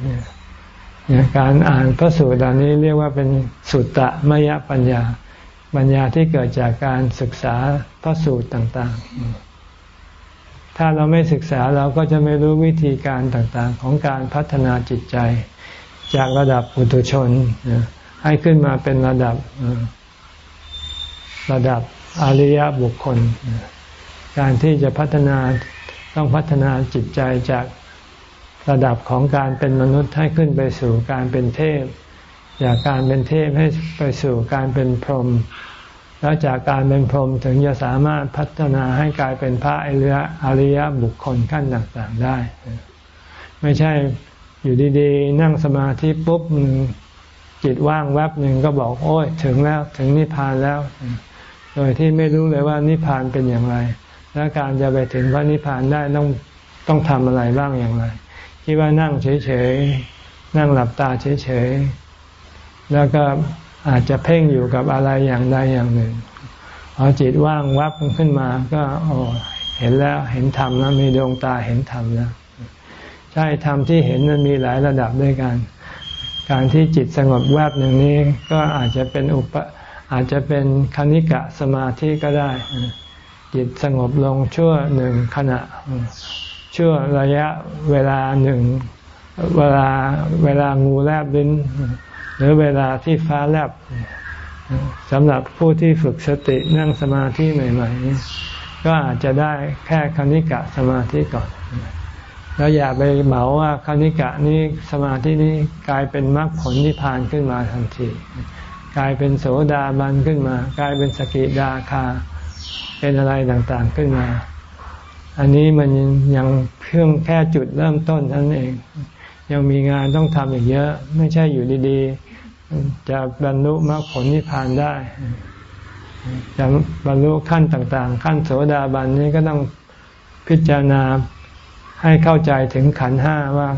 การอ่านพระสูตรเหล่านี้เรียกว่าเป็นสุตตะมยปัญญา ปัญญาที่เกิดจากการศึกษาพระสูตรต่างๆ ถ้าเราไม่ศึกษาเราก็จะไม่รู้วิธีการต่างๆ ของการพัฒนาจิตใจ จากระดับปุถุชน ให้ขึ้นมาเป็นระดับระดับอริยบุคคล การที่จะพัฒนาต้องพัฒนาจิตใจจากระดับของการเป็นมนุษย์ให้ขึ้นไปสู่การเป็นเทพ จากการเป็นเทพให้ไปสู่การเป็นพรหมแล้วจากการเป็นพรหมถึงจะสามารถพัฒนาให้กลายเป็นพระอริยอริยบุคคลขั้นต่างๆได้ ไม่ใช่อยู่ดีๆ นั่งสมาธิปุ๊บ จิตว่างแวบหนึ่งก็บอกโอ้ยถึงแล้วถึงนิพพานแล้ว โดยที่ไม่รู้เลยว่านิพพานเป็นอย่างไร และการจะไปถึงพระนิพพานได้ต้องต้องทำอะไรบ้างอย่างไรคิดว่านั่งเฉยๆนั่งหลับตาเฉยๆแล้วก็อาจจะเพ่งอยู่กับอะไรอย่างใดอย่างหนึ่งพอจิตว่างวับขึ้นมา ก็โอ้เห็นแล้วเห็นธรรมแล้วมีดวงตาเห็นธรรมแล้วใช่ธรรมที่เห็นมันมีหลายระดับด้วยกัน การที่จิตสงบแวบหนึ่งนี้ก็อาจจะเป็นอุปอาจจะเป็นคณิกะสมาธิก็ได้ จิตสงบลงชั่วหนึ่งขณะ ชั่วระยะเวลาหนึ่งเวลาเวลางูแลบลิ้น หรือเวลาที่ฟ้าแลบสำหรับผู้ที่ฝึกสตินั่งสมาธิใหม่ ๆ ก็อาจจะได้แค่คณิกะสมาธิก่อน แล้วอย่าไปเหมาว่าคณิกะนี้สมาธินี้กลายเป็นมรรคผลนิพพานขึ้นมาทันที กลายเป็นโสดาบันขึ้นมา กลายเป็นสกิดาคา เป็นอะไรต่างๆขึ้นมา อันนี้มันยังเพียงแค่จุดเริ่มต้นนั่นเอง ยังมีงานต้องทำอีกเยอะ ไม่ใช่อยู่ดีๆ จะบรรลุมรรคผลนิพพานได้จะบรรลุขั้นต่างๆ ขั้นโสดาบันนี้ก็ต้องพิจารณา ให้เข้าใจถึงขันห้าว่า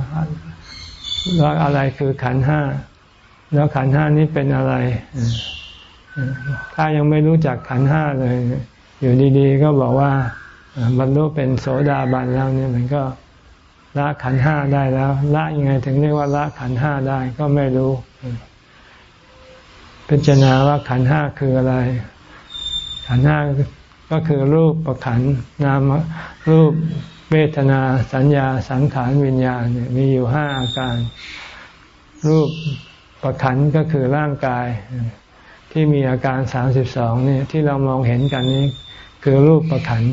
ว่าอะไรคือขันห้า แล้วขันห้านี้เป็นอะไร ถ้ายังไม่รู้จักขันห้าเลย อยู่ดีๆ ก็บอกว่าบรรลุเป็นโสดาบันแล้วเนี่ยมันก็ละขันห้าได้แล้วละยังไงถึงเรียกว่าละขันห้าได้ก็ไม่รู้พิจารณาว่าขันห้าคืออะไร ขันห้าก็คือรูปประขันนามรูป เวทนาสัญญาสังขารวิญญาณเนี่ยมีอยู่ห้าอาการ รูปประขันก็คือร่างกาย ที่มีอาการสามสิบสองเนี่ยที่เรามองเห็นกันนี้ คือรูปประขัน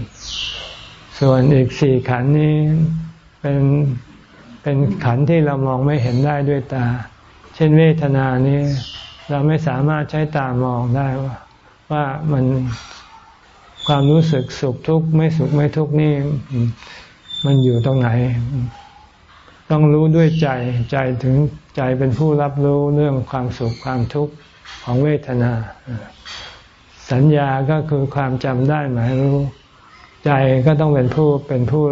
ส่วนอีกสี่ขันนี้เป็นเป็นขันที่เรามองไม่เห็นได้ด้วยตา เช่นเวทนานี้ เราไม่สามารถใช้ตามองได้ว่าว่ามันความรู้สึกสุขทุกข์ไม่สุขไม่ทุกข์นี่ มันอยู่ตรงไหน ต้องรู้ด้วยใจใจถึงใจเป็นผู้รับรู้เรื่องความสุขความทุกข์ของเวทนา สัญญาก็คือความจำได้หมายรู้ ใจก็ต้องเป็นผู้เป็นผู้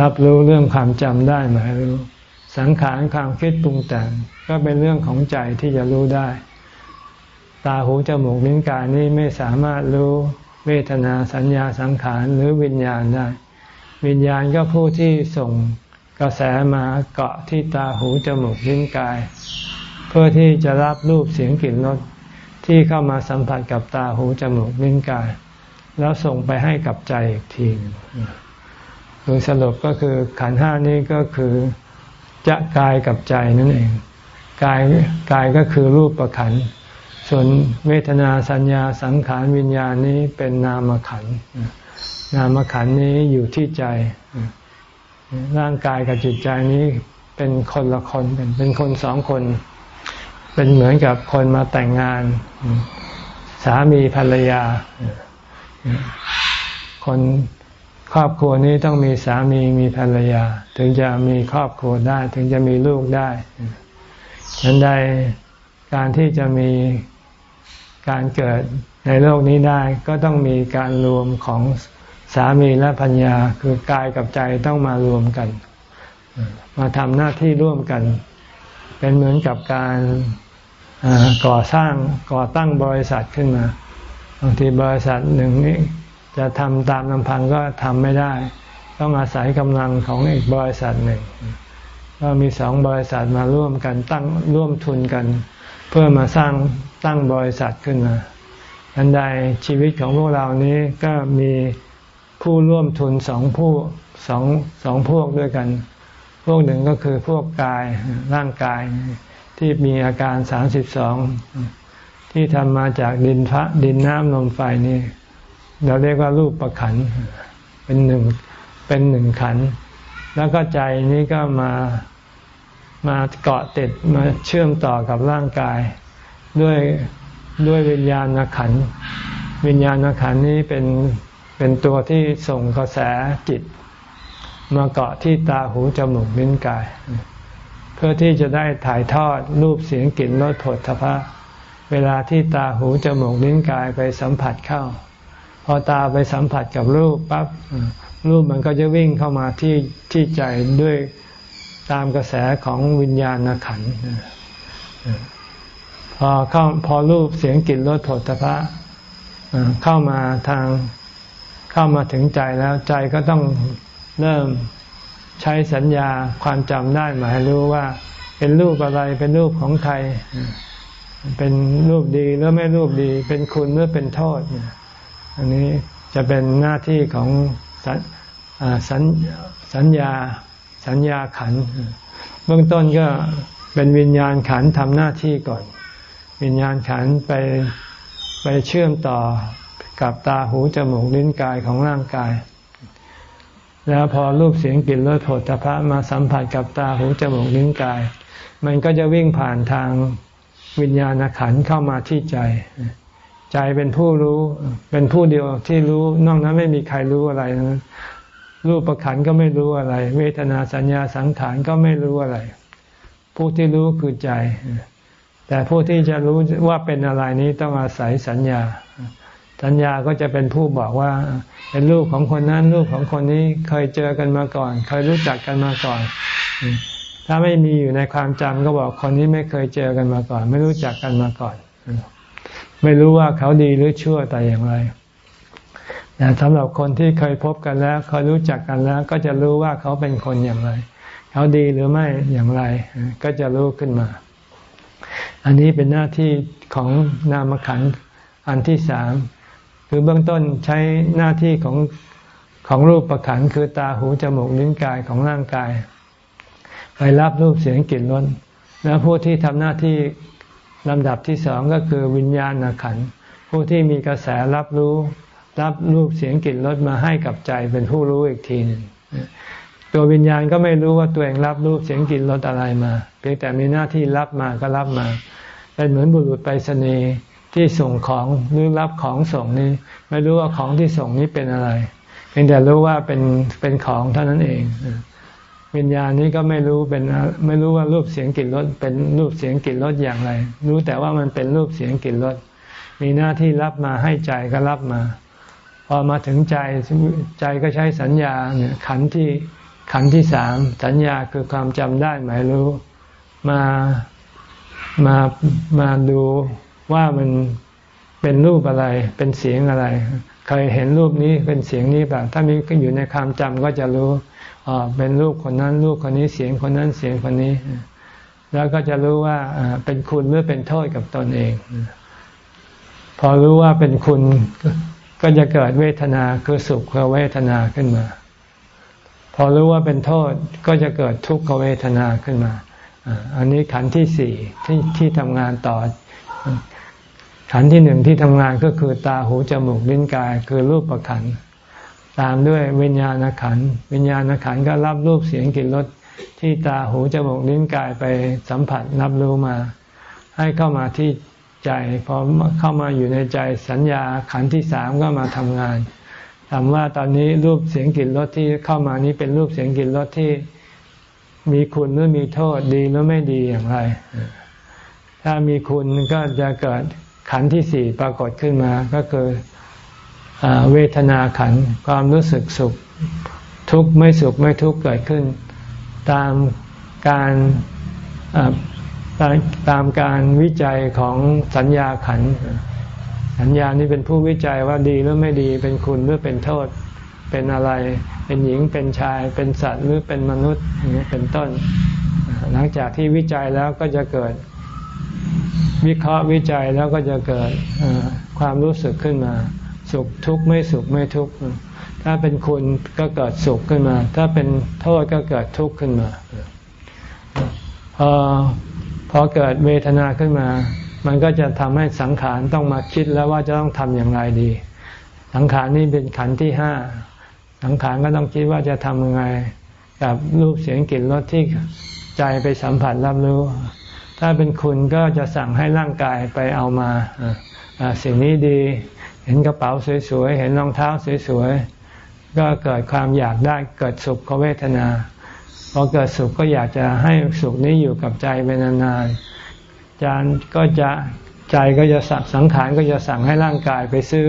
รับรู้เรื่องความจำได้หมายรู้ สังขารความคิดปรุงแต่งก็เป็นเรื่องของใจที่จะรู้ได้ ตาหูจมูกลิ้นกายนี้ไม่สามารถรู้เวทนาสัญญาสังขารหรือวิญญาณได้ วิญญาณก็ผู้ที่ส่งกระแสมาเกาะที่ตาหูจมูกลิ้นกาย เพื่อที่จะรับรูปเสียงกลิ่นรสที่เข้ามาสัมผัสกับตาหูจมูกลิ้นกาย แล้วส่งไปให้กับใจอีกทีโดยสรุปก็คือขันห้านี้ก็คือจะกายกับใจนั่นเองกายกายก็คือรูปประขัน ส่วนเวทนาสัญญาสังขารวิญญาณนี้เป็นนามขัน นามขันนี้อยู่ที่ใจ ร่างกายกับจิตใจนี้เป็นคนละคนเป็นเป็นคนสองคน เป็นเหมือนกับคนมาแต่งงาน สามีภรรยา คนครอบครัวนี้ต้องมีสามีมีภรรยา ถึงจะมีครอบครัวได้ ถึงจะมีลูกได้ฉันใดการที่จะมีการเกิดในโลกนี้ได้ ก็ต้องมีการรวมของ สามีและพัญญาคือกายกับใจต้องมารวมกัน มาทำหน้าที่ร่วมกัน เป็นเหมือนกับการก่อสร้างก่อตั้งบริษัทขึ้นมาบางทีบริษัทหนึ่งนี้จะทำตามลำพังก็ทำไม่ได้ ต้องอาศัยกำลังของอีกบริษัทหนึ่งก็มีสองบริษัทมาร่วมกันตั้งร่วมทุนกัน เพื่อมาสร้างตั้งบริษัทขึ้นมาอันใดชีวิตของพวกเรานี้ก็มี ผู้ร่วมทุนสองผู้สองสองพวกด้วยกัน พวกหนึ่งก็คือพวกกายร่างกายที่มีอาการสามสิบสองที่ทำมาจากดินพระดินน้ำลมไฟนี่เราเรียกว่ารูปประขันเป็นหนึ่งเป็นหนึ่งขัน แล้วก็ใจนี้ก็มามาเกาะติดมาเชื่อมต่อกับร่างกาย ด้วยด้วยวิญญาณขันวิญญาณขันนี้เป็น เป็นตัวที่ส่งกระแสจิต มาเกาะที่ตาหูจมูกลิ้นกาย เพื่อที่จะได้ถ่ายทอดรูปเสียงกลิ่นรสผลทพะ เวลาที่ตาหูจมูกลิ้นกายไปสัมผัสเข้า พอตาไปสัมผัสกับรูปปั๊บรูปมันก็จะวิ่งเข้ามาที่ที่ใจด้วยตามกระแสของวิญญาณขันพอเข้าพอรูปเสียงกลิ่นรสผลตภะเข้ามาทาง เข้ามาถึงใจแล้วใจก็ต้องเริ่มใช้สัญญาความจำได้มายรู้ว่า เป็นรูปอะไรเป็นรูปของใคร เป็นรูปดีหรือไม่รูปดี เป็นคุณหรือเป็นโทษ อันนี้จะเป็นหน้าที่ของสัสัญสัญญาสัญญาขัน เบื้องต้นก็เป็นวิญญาณขันทำหน้าที่ก่อน วิญญาณขันไปไปเชื่อมต่อ กับตาหูจมูกลิ้นกายของร่างกาย แล้วพอรูปเสียงกลิ่นรสผลตภะมาสัมผัสกับตาหูจมูกลิ้นกาย มันก็จะวิ่งผ่านทางวิญญาณขันเข้ามาที่ใจ ใจเป็นผู้รู้เป็นผู้เดียวที่รู้นอกนั้นไม่มีใครรู้อะไรนะรูปประขันก็ไม่รู้อะไร เวทนาสัญญาสังขารก็ไม่รู้อะไร ผู้ที่รู้คือใจ แต่ผู้ที่จะรู้ว่าเป็นอะไรนี้ต้องอาศัยสัญญา สัญญาก็จะเป็นผู้บอกว่า เป็นลูกของคนนั้นลูกของคนนี้เคยเจอกันมาก่อน เคยรู้จักกันมาก่อน ถ้าไม่มีอยู่ในความจำก็บอกคนนี้ไม่เคยเจอกันมาก่อน ไม่รู้จักกันมาก่อน ไม่รู้ว่าเขาดีหรือชั่วแต่อย่างไรแต่สำหรับคนที่เคยพบกันแล้วเคยรู้จักกันแล้ว ก็จะรู้ว่าเขาเป็นคนอย่างไร เขาดีหรือไม่อย่างไร ก็จะรู้ขึ้นมา อันนี้เป็นหน้าที่ของนามขันอันที่สาม คือเบื้องต้นใช้หน้าที่ของของรูปประขันคือตาหูจมูกลิ้นกายของร่างกาย ไปรับรูปเสียงกลิ่นรสแล้วผู้ที่ทำหน้าที่ลำดับที่สองก็คือวิญญาณขันผู้ที่มีกระแสรับรู้ รับรูปเสียงกลิ่นรสมาให้กับใจเป็นผู้รู้อีกทีหนึ่งตัววิญญาณก็ไม่รู้ว่าตัวเองรับรูปเสียงกลิ่นรสอะไรมา เพียงแต่มีหน้าที่รับมาก็รับมา เป็นเหมือนบุรุษไปรษณีย์ ที่ส่งของหรือรับของส่งนี้ ไม่รู้ว่าของที่ส่งนี้เป็นอะไรเพียงแต่รู้ว่าเป็นเป็นของเท่านั้นเอง วิญญาณนี้ก็ไม่รู้เป็นไม่รู้ว่ารูปเสียงกลิ่นรสเป็นรูปเสียงกลิ่นรสอย่างไร รู้แต่ว่ามันเป็นรูปเสียงกลิ่นรสมีหน้าที่รับมาให้ใจก็รับมา พอมาถึงใจใจก็ใช้สัญญาเนี่ยขันที่ขันที่สามสัญญาคือความจำได้หมายรู้มามามาดู ว่ามันเป็นรูปอะไร เป็นเสียงอะไร เคยเห็นรูปนี้เป็นเสียงนี้แบบถ้ามีอยู่ในความจำก็จะรู้อ๋อเป็นรูปคนนั้นรูปคนนี้เสียงคนนั้นเสียงคนนี้ แล้วก็จะรู้ว่าเป็นคุณหรือเป็นโทษกับตนเอง พอรู้ว่าเป็นคุณก็จะเกิดเวทนาคือสุขเวทนาขึ้นมา พอรู้ว่าเป็นโทษก็จะเกิดทุกขเวทนาขึ้นมาอันนี้ขันที่สี่ที่ที่ทำงานต่อ ขันที่หนึ่งที่ทำงานก็คือตาหูจมูกลิ้นกายคือรูปประขัน ตามด้วยวิญญาณขัน วิญญาณขันก็รับรูปเสียงกลิ่นรสที่ตาหูจมูกลิ้นกายไปสัมผัสรับรู้มา ให้เข้ามาที่ใจพอเข้ามาอยู่ในใจสัญญาขันที่สามก็มาทำงานทามว่าตอนนี้รูปเสียงกลิ่นรสที่เข้ามานี้เป็นรูปเสียงกลิ่นรสที่มีคุณหรือมีโทษดีหรือไม่ดีอย่างไร ถ้ามีคุณก็จะเกิด ขันที่สี่ปรากฏขึ้นมาก็คืออเวทนาขันความรู้สึกสุข ทุกข์ไม่สุขไม่ทุกข์เกิดขึ้น ตามการตามการวิจัยของสัญญาขัน สัญญานี้เป็นผู้วิจัยว่าดีหรือไม่ดีเป็นคุณหรือเป็นโทษ เป็นอะไร เป็นหญิงเป็นชาย เป็นสัตว์หรือเป็นมนุษย์นี้เป็นต้น หลังจากที่วิจัยแล้วก็จะเกิด วิเคราะห์วิจัยแล้วก็จะเกิดความรู้สึกขึ้นมา สุขทุกข์ไม่สุขไม่ทุกข์ถ้าเป็นคุณก็เกิดสุขขึ้นมา ถ้าเป็นโทษก็เกิดทุกข์ขึ้นมาพอพอเกิดเวทนาขึ้นมา มันก็จะทำให้สังขารต้องมาคิดแล้วว่าจะต้องทำอย่างไรดี สังขารนี่เป็นขันที่ห้าสังขารก็ต้องคิดว่าจะทำยังไง กับรูปเสียงกลิ่นรสที่ใจไปสัมผัสรับรู้ ถ้าเป็นคุณก็จะสั่งให้ร่างกายไปเอามาสิ่งนี้ดี เห็นกระเป๋าสวยๆ เห็นรองเท้าสวยๆ ก็เกิดความอยากได้เกิดสุขเวทนา พอเกิดสุขก็อยากจะให้สุขนี้อยู่กับใจไปนานๆจานก็จะใจก็จะสั่งสังขารก็จะสั่งให้ร่างกายไปซื้อ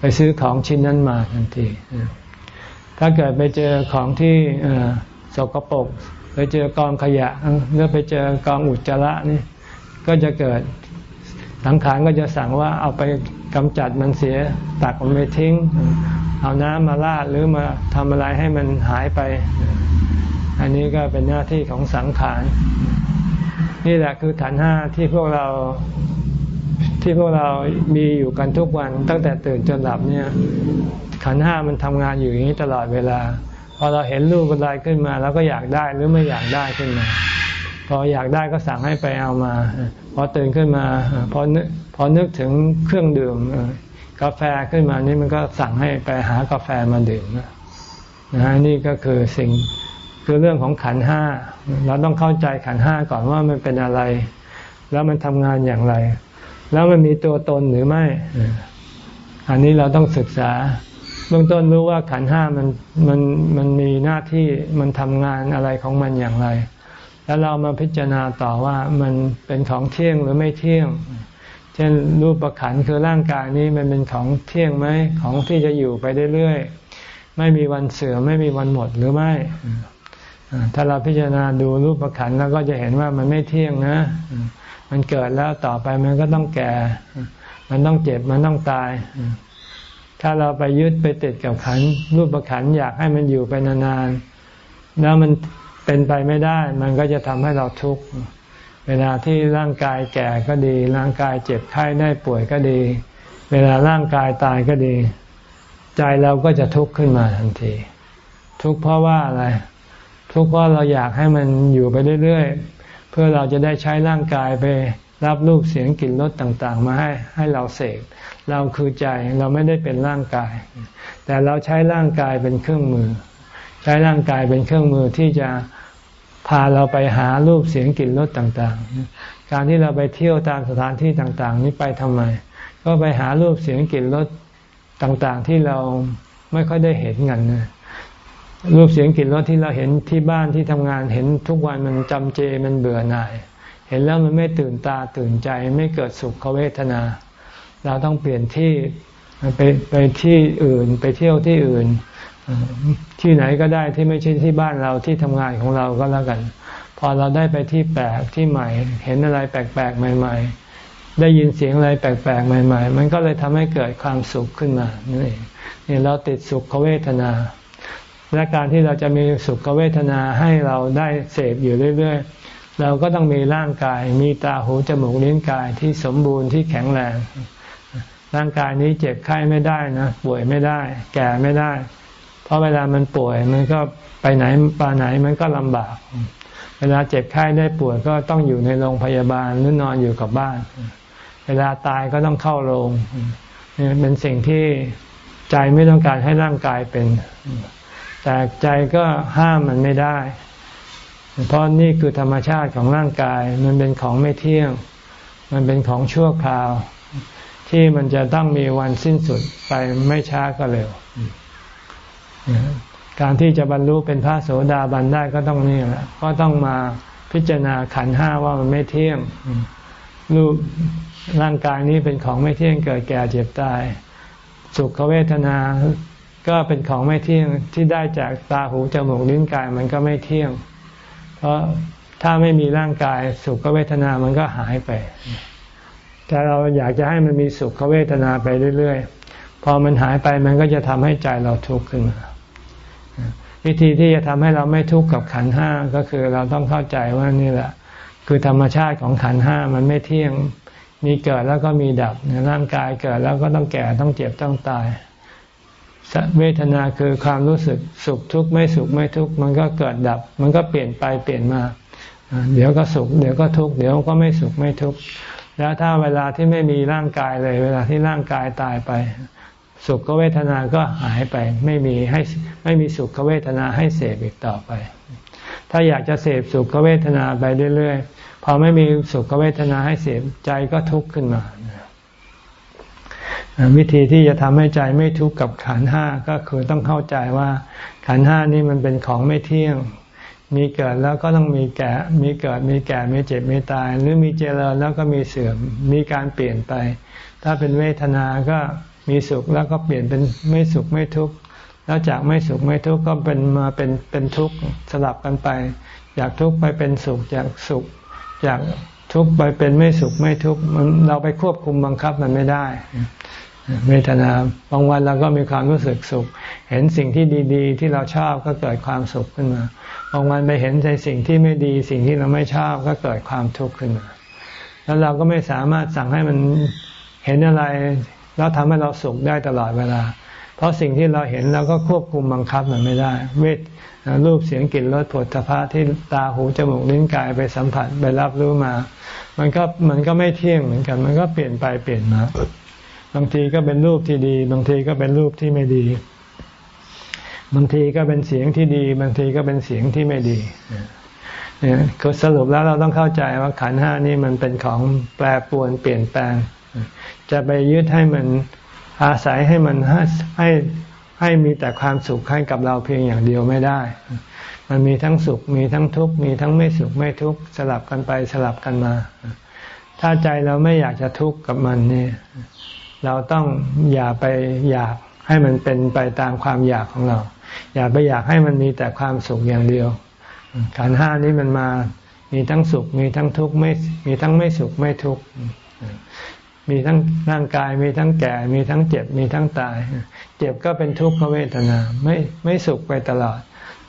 ไปซื้อของชิ้นนั้นมาทันที ถ้าเกิดไปเจอของที่สกปรก ไปเจอกองขยะหรือไปเจอกองอุจจาระนี่ก็จะเกิดสังขารก็จะสั่งว่าเอาไปกำจัดมันเสียตักมันไปทิ้ง เอาน้ำมาลาดหรือมาทำอะไรให้มันหายไป อันนี้ก็เป็นหน้าที่ของสังขาร นี่แหละคือขันห้าที่พวกเราที่พวกเรามีอยู่กันทุกวันตั้งแต่ตื่นจนหลับเนี่ย ขันห้ามันทำงานอยู่อย่างนี้ตลอดเวลา พอเราเห็นรูปอะไรขึ้นมาเราก็อยากได้หรือไม่อยากได้ขึ้นมา พออยากได้ก็สั่งให้ไปเอามา พอตื่นขึ้นมาพอนึกพอนึกถึงเครื่องดื่มกาแฟขึ้นมานี่มันก็สั่งให้ไปหากาแฟมาดื่มนะนี่ก็คือสิ่งคือเรื่องของขันห้าเราต้องเข้าใจขันห้าก่อนว่ามันเป็นอะไร แล้วมันทำงานอย่างไร แล้วมันมีตัวตนหรือไม่ อันนี้เราต้องศึกษา เบื้องต้นรู้ว่าขันห้ามันมันมันมีหน้าที่มันทำงานอะไรของมันอย่างไร แล้วเรามาพิจารณาต่อว่ามันเป็นของเที่ยงหรือไม่เที่ยง เช่นรูปประขันคือร่างกายนี้มันเป็นของเที่ยงไหมของที่จะอยู่ไปเรื่อยๆไม่มีวันเสือ่อมไม่มีวันหมดหรือไม่ ถ้าเราพิจารณาดูรูปประขันแล้วก็จะเห็นว่ามันไม่เที่ยงนะ มันเกิดแล้วต่อไปมันก็ต้องแก่ มันต้องเจ็บมันต้องตาย ถ้าเราไปยึดไปติดกับขันรูปประขันอยากให้มันอยู่ไปนานๆ แล้วมันเป็นไปไม่ได้ มันก็จะทำให้เราทุกข์ เวลาที่ร่างกายแก่ก็ดี ร่างกายเจ็บไข้ได้ป่วยก็ดี เวลาร่างกายตายก็ดี ใจเราก็จะทุกข์ขึ้นมาทันที ทุกข์เพราะว่าอะไร ทุกข์เพราะเราอยากให้มันอยู่ไปเรื่อยๆ เพื่อเราจะได้ใช้ร่างกายไป รับรูปเสียงกลิ่นรสต่างๆ มาให้ให้เราเสกเราคือใจเราไม่ได้เป็นร่างกาย แต่เราใช้ร่างกายเป็นเครื่องมือ ใช้ร่างกายเป็นเครื่องมือที่จะพาเราไปหารูปเสียงกลิ่นรสต่างๆ การที่เราไปเที่ยวตามสถานที่ต่างๆ นี้ไปทำไม ก็ไปหารูปเสียงกลิ่นรสต่างๆ ที่เราไม่ค่อยได้เห็นกันนะรูปเสียงกลิ่นรสที่เราเห็นที่บ้านที่ทำงานเห็นทุกวันมันจำเจมันเบื่อหน่าย เห็นแล้วมันไม่ตื่นตาตื่นใจไม่เกิดสุขเวทนา เราต้องเปลี่ยนที่ไปไปที่อื่นไปเที่ยวที่อื่น ที่ไหนก็ได้ที่ไม่ใช่ที่บ้านเราที่ทำงานของเราก็แล้วกัน พอเราได้ไปที่แปลกที่ใหม่ เห็นอะไรแปลกๆ ใหม่ ๆ ได้ยินเสียงอะไรแปลกๆ ใหม่ ๆ มันก็เลยทำให้เกิดความสุขขึ้นมานี่นี่เราติดสุขเวทนา และการที่เราจะมีสุขเวทนาให้เราได้เสพอยู่เรื่อยๆ เราก็ต้องมีร่างกาย มีตาหูจมูกลิ้นกายที่สมบูรณ์ที่แข็งแรง ร่างกายนี้เจ็บไข้ไม่ได้นะ ป่วยไม่ได้ แก่ไม่ได้ เพราะเวลามันป่วยมันก็ไปไหนปาไหนมันก็ลำบาก เวลาเจ็บไข้ได้ป่วยก็ต้องอยู่ในโรงพยาบาลหรือนอนอยู่กับบ้าน เวลาตายก็ต้องเข้าโรงนี่เป็นสิ่งที่ใจไม่ต้องการให้ร่างกายเป็น แต่ใจก็ห้ามมันไม่ได้ เพราะนี่คือธรรมชาติของร่างกาย มันเป็นของไม่เที่ยง มันเป็นของชั่วคราว ที่มันจะต้องมีวันสิ้นสุดไปไม่ช้าก็เร็ว การที่จะบรรลุเป็นพระโสดาบันได้ก็ต้องนี่แหละก็ต้องมาพิจารณาขันห้าว่ามันไม่เที่ยง รูปร่างกายนี้เป็นของไม่เที่ยงเกิดแก่เจ็บตาย สุขเวทนาก็เป็นของไม่เที่ยงที่ได้จากตาหูจมูกลิ้นกายมันก็ไม่เที่ยง เพราะถ้าไม่มีร่างกายสุขเวทนามันก็หายไป แต่เราอยากจะให้มันมีสุขเวทนาไปเรื่อย ๆ พอมันหายไปมันก็จะทำให้ใจเราทุกข์ขึ้นมา วิธีที่จะทำให้เราไม่ทุกข์กับขันห้าก็คือเราต้องเข้าใจว่านี่แหละ คือธรรมชาติของขันห้ามันไม่เที่ยง มีเกิดแล้วก็มีดับร่างกายเกิดแล้วก็ต้องแก่ต้องเจ็บต้องตาย เวทนาคือความรู้สึกสุขทุกข์ไม่สุขไม่ทุกข์มันก็เกิดดับ มันก็เปลี่ยนไปเปลี่ยนมา เดี๋ยวก็สุข เดี๋ยวก็ทุกข์เดี๋ยวก็ไม่สุขไม่ทุกข์แล้วถ้าเวลาที่ไม่มีร่างกายเลย เวลาที่ร่างกายตายไป สุขเวทนาก็หายไป ไม่มีให้ไม่มีสุขเวทนาให้เสพอีกต่อไป ถ้าอยากจะเสพสุขเวทนาไปเรื่อยๆพอไม่มีสุขเวทนาให้เสพใจก็ทุกข์ขึ้นมา วิธีที่จะทำให้ใจไม่ทุกข์กับขันห้าก็คือต้องเข้าใจว่า ขันห้านี่มันเป็นของไม่เที่ยง มีเกิดแล้วก็ต้องมีแก่ มีเกิดมีแก่มีเจ็บมีตาย หรือมีเจริญแล้วก็มีเสื่อมมีการเปลี่ยนไป ถ้าเป็นเวทนาก็มีสุขแล้วก็เปลี่ยนเป็นไม่สุขไม่ทุกข์แล้วจากไม่สุขไม่ทุกข์ก็เป็นมาเป็นเป็นทุกข์สลับกันไป จากทุกข์ไปเป็นสุขจากสุข จากทุกข์ไปเป็นไม่สุขไม่ทุกข์มันเราไปควบคุมบังคับมันไม่ได้ เวทนาบางวันเราก็มีความรู้สึกสุข เห็นสิ่งที่ดีๆ ที่เราชอบก็เกิดความสุขขึ้นมา บางวันไปเห็นในสิ่งที่ไม่ดี สิ่งที่เราไม่ชอบก็เกิดความทุกข์ขึ้นมา แล้วเราก็ไม่สามารถสั่งให้มันเห็นอะไร แล้วทำให้เราสุขได้ตลอดเวลา เพราะสิ่งที่เราเห็นเราก็ควบคุมบังคับมันไม่ได้ เวทรูปเสียงกลิ่นรสผลพะที่ตาหูจมูกลิ้นกายไปสัมผัสไปรับรู้มา มันก็มันก็ไม่เที่ยงเหมือนกัน มันก็เปลี่ยนไปเปลี่ยนมา บางทีก็เป็นรูปที่ดี บางทีก็เป็นรูปที่ไม่ดี บางทีก็เป็นเสียงที่ดี บางทีก็เป็นเสียงที่ไม่ดีเนี่ยคือสรุปแล้วเราต้องเข้าใจว่าขันห้านี่มันเป็นของแปรปรวนเปลี่ยนแปลง จะไปยึดให้มันอาศัยให้มันให้ให้มีแต่ความสุขให้กับเราเพียงอย่างเดียวไม่ได้ มันมีทั้งสุขมีทั้งทุกข์มีทั้งไม่สุขไม่ทุกข์สลับกันไปสลับกันมา ถ้าใจเราไม่อยากจะทุกข์กับมันเนี่ย เราต้องอย่าไปอยากให้มันเป็นไปตามความอยากของเรา อย่าไปอยากให้มันมีแต่ความสุขอย่างเดียวขันห้านี้มันมามีทั้งสุขมีทั้งทุกข์ไม่มีทั้งไม่สุขไม่ทุกข์มีทั้งร่างกายมีทั้งแก่ มีทั้งเจ็บมีทั้งตาย เจ็บก็เป็นทุกขเวทนาไม่ไม่สุขไปตลอด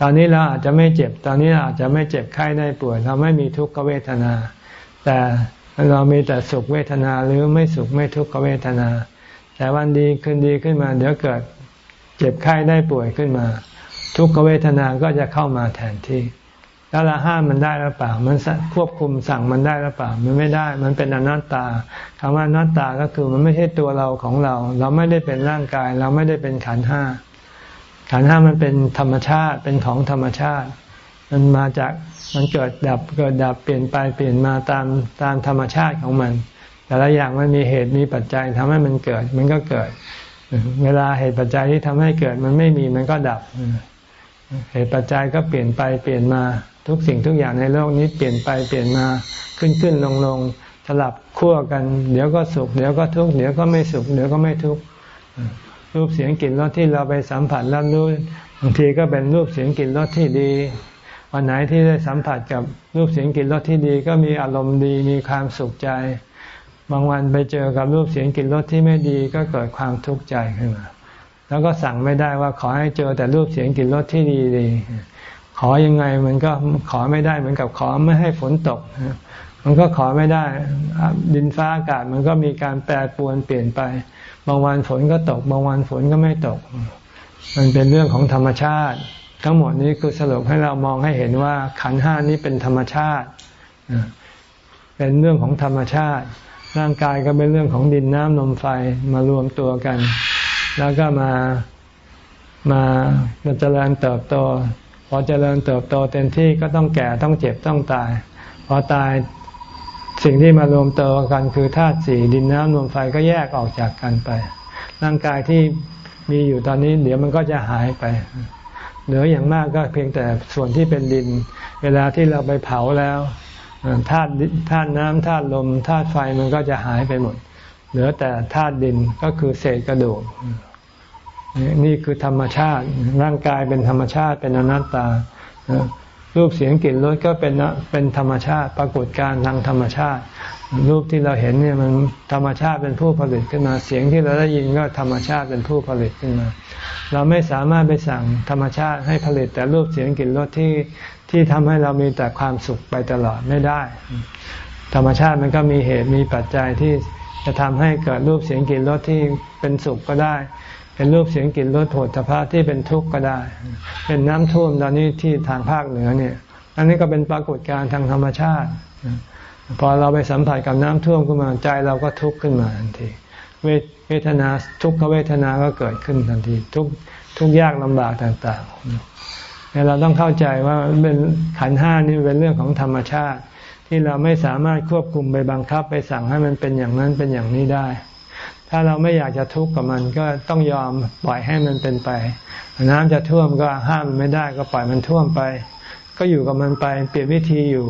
ตอนนี้เราอาจจะไม่เจ็บ ตอนนี้เราอาจจะไม่เจ็บไข้ได้ป่วย เราไม่มีทุกขเวทนา แต่ เรามีแต่สุขเวทนาหรือไม่สุขไม่ทุกขเวทนา แต่วันดีคืนดีขึ้นมา เดี๋ยวเกิดเจ็บไข้ได้ป่วยขึ้นมา ทุกขเวทนาก็จะเข้ามาแทนที่ แล้วเราห้ามมันได้หรือเปล่า มันควบคุมสั่งมันได้หรือเปล่า มันไม่ได้ มันเป็นอนัตตาคำว่าอนัตตาก็คือมันไม่ใช่ตัวเราของเรา เราไม่ได้เป็นร่างกาย เราไม่ได้เป็นขันห้าขันห้ามันเป็นธรรมชาติเป็นของธรรมชาติ มันมาจากมันเกิดดับเกิดดับเปลี่ยนไปเปลี่ยนมาตามตามธรรมชาติของมัน แต่ละอย่างมันมีเหตุมีปัจจัยทำให้มันเกิด มันก็เกิด เวลาเหตุปัจจัยที่ทำให้เกิดมันไม่มีมันก็ดับ เหตุปัจจัยก็เปลี่ยนไปเปลี่ยนมาทุกสิ่งทุกอย่างในโลกนี้เปลี่ยนไปเปลี่ยนมาขึ้นขึ้นลงลงสลับขั้วกัน เดี๋ยวก็สุข เดี๋ยวก็ทุกข์เดี๋ยวก็ไม่สุข เดี๋ยวก็ไม่ทุกข์รูปเสียงกลิ่นรสที่เราไปสัมผัสรับรู้บางทีก็เป็นรูปเสียงกลิ่นรสที่ดี วันไหนที่ได้สัมผัสกับรูปเสียงกลิ่นรสที่ดีก็มีอารมณ์ดีมีความสุขใจ บางวันไปเจอกับรูปเสียงกลิ่นรสที่ไม่ดีก็เกิดความทุกข์ใจขึ้นมา แล้วก็สั่งไม่ได้ว่าขอให้เจอแต่รูปเสียงกลิ่นรสที่ดีดีขอยังไงมันก็ขอไม่ได้เหมือนกับขอไม่ให้ฝนตก มันก็ขอไม่ได้ ดินฟ้าอากาศมันก็มีการแปรปรวนเปลี่ยนไป บางวันฝนก็ตก บางวันฝนก็ไม่ตก มันเป็นเรื่องของธรรมชาติ ทั้งหมดนี้คือสรุปให้เรามองให้เห็นว่าขันห้านี้เป็นธรรมชาติ เป็นเรื่องของธรรมชาติ ร่างกายก็เป็นเรื่องของดินน้ำลมไฟมารวมตัวกัน แล้วก็มามาเจริญเติบโต พอเจริญเติบโตเต็มที่ก็ต้องแก่ต้องเจ็บต้องตาย พอตายสิ่งที่มารวมตัวกันคือธาตุสี่ดินน้ำลมไฟก็แยกออกจากกันไป ร่างกายที่มีอยู่ตอนนี้ เดี๋ยวมันก็จะหายไป เหลืออย่างมากก็เพียงแต่ส่วนที่เป็นดิน เวลาที่เราไปเผาแล้วธาตุธาตุน้ำธาตุลมธาตุไฟมันก็จะหายไปหมด เหลือแต่ธาตุดินก็คือเศษกระดูกนี่คือธรรมชาติร่างกายเป็นธรรมชาติเป็นอนัตตา รูปเสียงกลิ่นรสก็เป็นเป็นธรรมชาติ ปรากฏการทางธรรมชาติ รูปที่เราเห็นเนี่ยมันธรรมชาติเป็นผู้ผลิตขึ้นมา เสียงที่เราได้ยินก็ธรรมชาติเป็นผู้ผลิตขึ้นมา เราไม่สามารถไปสั่งธรรมชาติให้ผลิตแต่รูปเสียงกลิ่นรสที่ที่ทำให้เรามีแต่ความสุขไปตลอดไม่ได้ ธรรมชาติมันก็มีเหตุมีปัจจัยที่จะทำให้เกิดรูปเสียงกลิ่นรสที่เป็นสุขก็ได้ เป็นรูปเสียงกลิ่นรสโผฏฐพะที่เป็นทุกข์ก็ได้ เป็นน้ำท่วมตอนนี้ที่ทางภาคเหนือเนี่ย อันนี้ก็เป็นปรากฏการณ์ทางธรรมชาติ พอเราไปสัมผัสกับน้ำท่วมขึ้นมาใจเราก็ทุกข์ขึ้นมาทันทีเวทนาทุกขเวทนาก็เกิดขึ้นทันทีทุกทุกยากลำบากต่างๆเราต้องเข้าใจว่าเป็นขันห้านี่เป็นเรื่องของธรรมชาติ ที่เราไม่สามารถควบคุมไปบังคับไปสั่งให้มันเป็นอย่างนั้นเป็นอย่างนี้ได้ ถ้าเราไม่อยากจะทุกข์กับมันก็ต้องยอมปล่อยให้มันเป็นไป น้ำจะท่วมก็ห้ามมันไม่ได้ก็ปล่อยมันท่วมไป ก็อยู่กับมันไป เปลี่ยนวิธีอยู่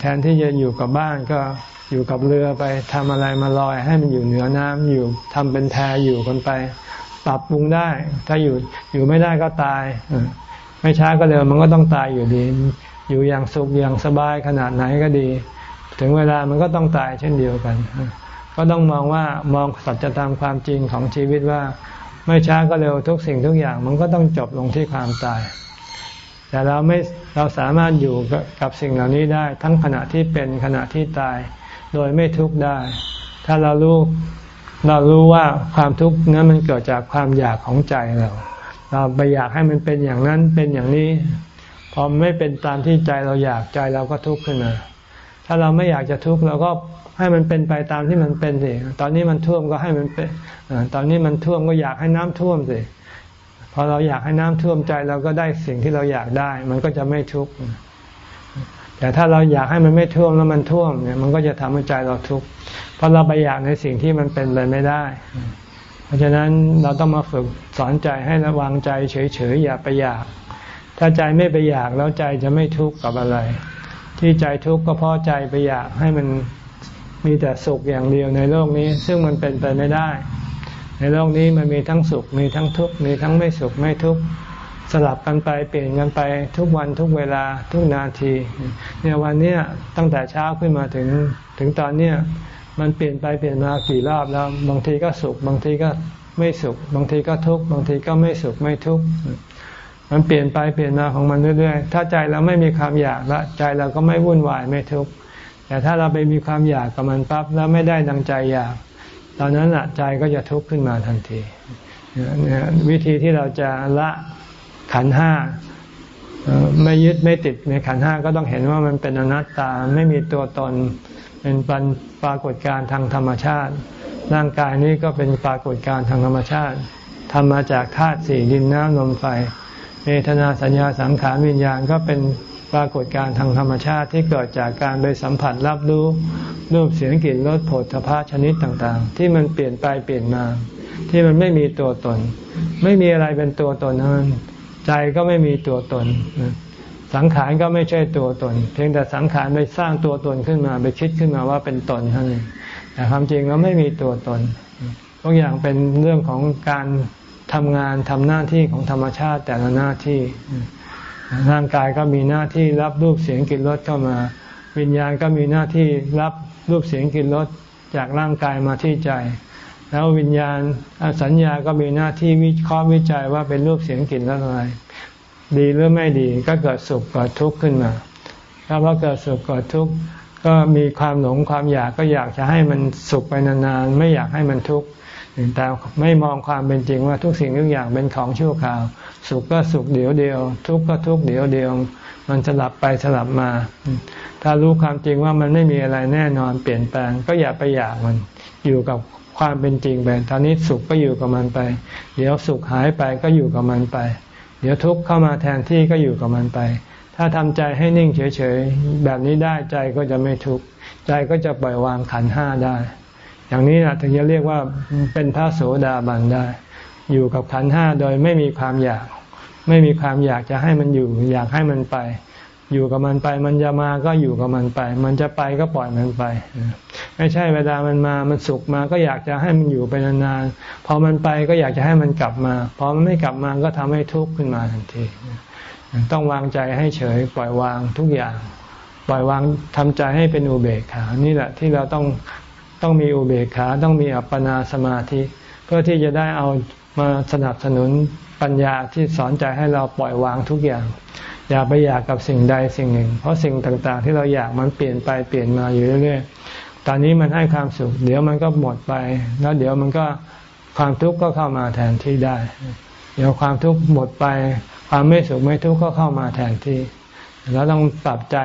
แทนที่จะอยู่กับบ้านก็อยู่กับเรือไปทำอะไรมาลอย ให้มันอยู่เหนือน้ำอยู่ทำเป็นแพอยู่กันไป ปรับปรุงได้ ถ้าอยู่อยู่ไม่ได้ก็ตายไม่ช้าก็เร็วมันก็ต้องตายอยู่ดี อยู่อย่างสุขอย่างสบายขนาดไหนก็ดี ถึงเวลามันก็ต้องตายเช่นเดียวกัน ก็ต้องมองว่ามองสัจธรรมความจริงของชีวิตว่า ไม่ช้าก็เร็วทุกสิ่งทุกอย่าง มันก็ต้องจบลงที่ความตาย แต่เราไม่เราสามารถอยู่กับสิ่งเหล่านี้ได้ ทั้งขณะที่เป็นขณะที่ตาย โดยไม่ทุกข์ได้ ถ้าเรารู้เรารู้ว่าความทุกข์นั้นมันเกิดจากความอยากของใจเรา เราไปอยากให้มันเป็นอย่างนั้นเป็นอย่างนี้ พอไม่เป็นตามที่ใจเราอยากใจเราก็ทุกข์ขึ้นมาถ้าเราไม่อยากจะทุกข์เราก็ให้มันเป็นไปตามที่มันเป็นสิ ตอนนี้มันท่วมก็ให้มันเป็นตอนนี้มันท่วมก็อยากให้น้ำท่วมสิ พอเราอยากให้น้ำท่วมใจเราก็ได้สิ่งที่เราอยากได้ มันก็จะไม่ทุกข์แต่ถ้าเราอยากให้มันไม่ท่วมแล้วมันท่วมเนี่ยมันก็จะทำให้ใจเราทุกข์เพราะเราไปอยากในสิ่งที่มันเป็นไปไม่ได้ เพราะฉะนั้นเราต้องมาฝึกสอนใจให้ระวังใจเฉยๆอย่าไปอยาก ถ้าใจไม่ไปอยากแล้วใจจะไม่ทุกข์กับอะไร ที่ใจทุกข์ก็เพราะใจไปอยากให้มันมีแต่สุขอย่างเดียวในโลกนี้ ซึ่งมันเป็นไปไม่ได้ ในโลกนี้มันมีทั้งสุขมีทั้งทุกข์มีทั้งไม่สุขไม่ทุกข์สลับกันไปเปลี่ยนกันไปทุกวันทุกเวลาทุกนาทีเนี่ยวันเนี้ยตั้งแต่เช้าขึ้นมาถึงถึงตอนเนี้ยมันเปลี่ยนไปเปลี่ยนมากี่รอบแล้ว บางทีก็สุข บางทีก็ไม่สุข บางทีก็ทุกข์บางทีก็ไม่สุขไม่ทุกข์มันเปลี่ยนไปเปลี่ยนมาของมันเรื่อยๆ ถ้าใจเราไม่มีความอยากละใจเราก็ไม่วุ่นวายไม่ทุกข์แต่ถ้าเราไปมีความอยากกับมันปั๊บแล้วไม่ได้ดังใจอยาก ตอนนั้นใจก็จะทุกข์ขึ้นมาทันทีวิธีที่เราจะละขันห้าไม่ยึดไม่ติดในขันห้าก็ต้องเห็นว่ามันเป็นอนัตตาไม่มีตัวตน เป็นปรากฏการณ์ทางธรรมชาติ ร่างกายนี้ก็เป็นปรากฏการณ์ทางธรรมชาติทำมาจากธาตุสี่ดินน้ำลมไฟเวทนาสัญญาสังขารวิญญาณก็เป็น ปรากฏการทางธรรมชาติที่เกิดจากการไปสัมผัสรับรู้รูปเสียงกลิ่นรสผลพภะชนิดต่างๆ ที่มันเปลี่ยนไปเปลี่ยนมา ที่มันไม่มีตัวตน ไม่มีอะไรเป็นตัวตนนั้นใจก็ไม่มีตัวตน สังขารก็ไม่ใช่ตัวตน เพียงแต่สังขารไปสร้างตัวตนขึ้นมาไปคิดขึ้นมาว่าเป็นตนเท่านั้นแต่ความจริงแล้วไม่มีตัวตนทุกอย่างเป็นเรื่องของการทำงานทำหน้าที่ของธรรมชาติแต่ละหน้าที่ ร่างกายก็มีหน้าที่รับรูปเสียงกลิ่นรสเข้ามา วิญญาณก็มีหน้าที่รับรูปเสียงกลิ่นรสจากร่างกายมาที่ใจ แล้ววิญญาณสัญญาก็มีหน้าที่วิเคราะห์วิจัยว่าเป็นรูปเสียงกลิ่นรสอะไร ดีหรือไม่ดีก็เกิดสุขเกิดทุกข์ขึ้นมา ถ้าว่าเกิดสุขเกิดทุกข์ก็มีความหลงความอยากก็อยากจะให้มันสุขไปนานๆไม่อยากให้มันทุกข์แต่ไม่มองความเป็นจริงว่าทุกสิ่งทุกอย่างเป็นของชั่วคราว สุขก็สุขเดียวเดียว ทุกข์ก็ทุกข์เดียวเดียว มันสลับไปสลับมา ถ้ารู้ความจริงว่ามันไม่มีอะไรแน่นอนเปลี่ยนแปลง ก็อย่าไปอยากมันอยู่กับความเป็นจริงไปตอนนี้สุขก็อยู่กับมันไป เดี๋ยวสุขหายไปก็อยู่กับมันไป เดี๋ยวทุกข์เข้ามาแทนที่ก็อยู่กับมันไป ถ้าทำใจให้นิ่งเฉยๆ แบบนี้ได้ใจก็จะไม่ทุกข์ ใจก็จะปล่อยวางขันห้าได้ อย่างนี้นะถึงจะเรียกว่าเป็นพระโสดาบันได้ อยู่กับขันห้าโดยไม่มีความอยาก ไม่มีความอยากจะให้มันอยู่ อยากให้มันไป อยู่กับมันไป มันจะมาก็อยู่กับมันไป มันจะไปก็ปล่อยมันไป ไม่ใช่เวลามันมามันสุขมาก็อยากจะให้มันอยู่ไปนานๆพอมันไปก็อยากจะให้มันกลับมาพอมันไม่กลับมาก็ทำให้ทุกข์ขึ้นมาทันทีต้องวางใจให้เฉย ปล่อยวางทุกอย่าง ปล่อยวางทำใจให้เป็นอุเบกขานี่แหละที่เราต้องต้องมีอุเบกขาต้องมีอัปปนาสมาธิ เพื่อที่จะได้เอา มาสนับสนุนปัญญาที่สอนใจให้เราปล่อยวางทุกอย่าง อย่าไปอยากกับสิ่งใดสิ่งหนึ่ง เพราะสิ่งต่างๆ ที่เราอยากมันเปลี่ยนไปเปลี่ยนมาอยู่เรื่อยๆ ตอนนี้มันให้ความสุข เดี๋ยวมันก็หมดไป แล้วเดี๋ยวมันก็ความทุกข์ก็เข้ามาแทนที่ได้ เดี๋ยวความทุกข์หมดไป ความไม่สุขไม่ทุกข์ก็เข้ามาแทนที่ แล้วต้องปรับใจ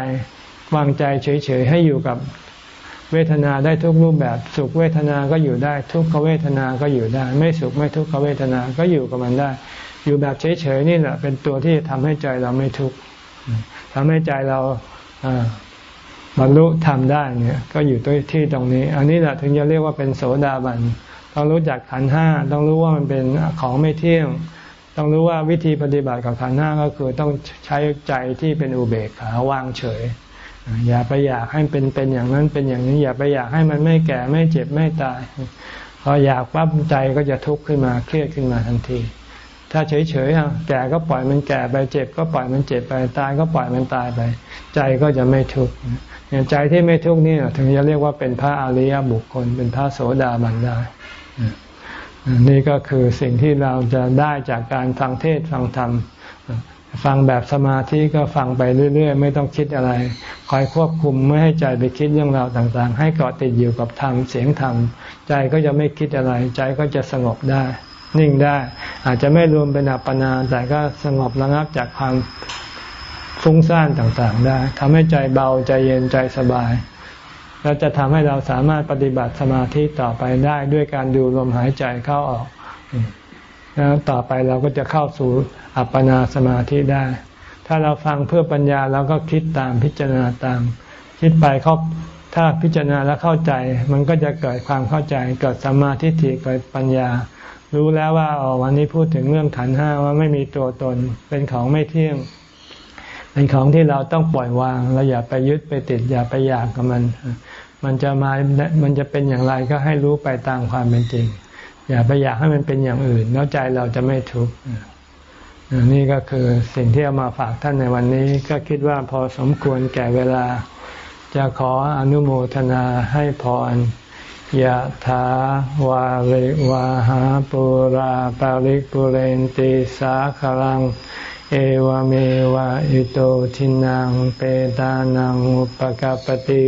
วางใจเฉยๆให้อยู่กับ เวทนาได้ทุกรูปแบบ สุขเวทนาก็อยู่ได้ ทุกขเวทนาก็อยู่ได้ ไม่สุขไม่ทุกขเวทนาก็อยู่กับมันได้ อยู่แบบเฉยๆนี่แหละเป็นตัวที่ทำให้ใจเราไม่ทุกข์ทำให้ใจเราบรรลุธรรมได้เนี่ย ก็อยู่ที่ตรงนี้ อันนี้แหละถึงจะเรียกว่าเป็นโสดาบันต้องรู้จักขันห้าต้องรู้ว่ามันเป็นของไม่เที่ยง ต้องรู้ว่าวิธีปฏิบัติกับขันห้าก็คือต้องใช้ใจที่เป็นอุเบกขาวางเฉย อย่าไปอยากให้เป็นเป็นอย่างนั้นเป็นอย่างนี้ อย่าไปอยากให้มันไม่แก่ไม่เจ็บไม่ตายพออยากปั๊บใจก็จะทุกข์ขึ้นมาเครียดขึ้นมาทันที ถ้าเฉยๆแก่ก็ปล่อยมันแก่ไปเจ็บ ก็ปล่อยมันเจ็บไปตายก็ปล่อยมันตายไป ใจก็จะไม่ทุกข์ใจที่ไม่ทุกข์นี่ถึงจะเรียกว่าเป็นพระอริยบุคคล เป็นพระโสดาบันได้นี่ก็คือสิ่งที่เราจะได้จากการฟังเทศฟังธรรม ฟังแบบสมาธิก็ฟังไปเรื่อย ๆ ไม่ต้องคิดอะไร คอยควบคุมไม่ให้ใจไปคิดเรื่องราวต่างๆ ให้เกาะติดอยู่กับธรรมเสียงธรรม ใจก็จะไม่คิดอะไร ใจก็จะสงบได้ นิ่งได้ อาจจะไม่รวมเป็นอัปปนา แต่ก็สงบระงับจากความฟุ้งซ่านต่างๆ ได้ทำให้ใจเบาใจเย็นใจสบาย แล้วจะทำให้เราสามารถปฏิบัติสมาธิต่อไปได้ด้วยการดูลมหายใจเข้าออก แล้วต่อไปเราก็จะเข้าสู่อัปปนาสมาธิได้ ถ้าเราฟังเพื่อปัญญาเราก็คิดตามพิจารณาตาม คิดไปเขาถ้าพิจารณาแล้วเข้าใจ มันก็จะเกิดความเข้าใจ เกิดสมาธิถิเกิดปัญญา รู้แล้วว่าอ๋อวันนี้พูดถึงเรื่องขันห้าว่าไม่มีตัวตนเป็นของไม่เที่ยง เป็นของที่เราต้องปล่อยวางเราอย่าไปยึดไปติดอย่าไปอยากกับมัน มันจะมามันจะเป็นอย่างไรก็ให้รู้ไปตามความเป็นจริง อย่าไปอยากให้มันเป็นอย่างอื่น แล้วใจเราจะไม่ทุกข์นี่ก็คือสิ่งที่เอามาฝากท่านในวันนี้ ก็คิดว่าพอสมควรแก่เวลา จะขออนุโมทนาให้พรยะถาวาริวาหาปุราปาริกปุเรนติสาคลัง เอวเมวะอิโตทินังเปตานังอุปกปติ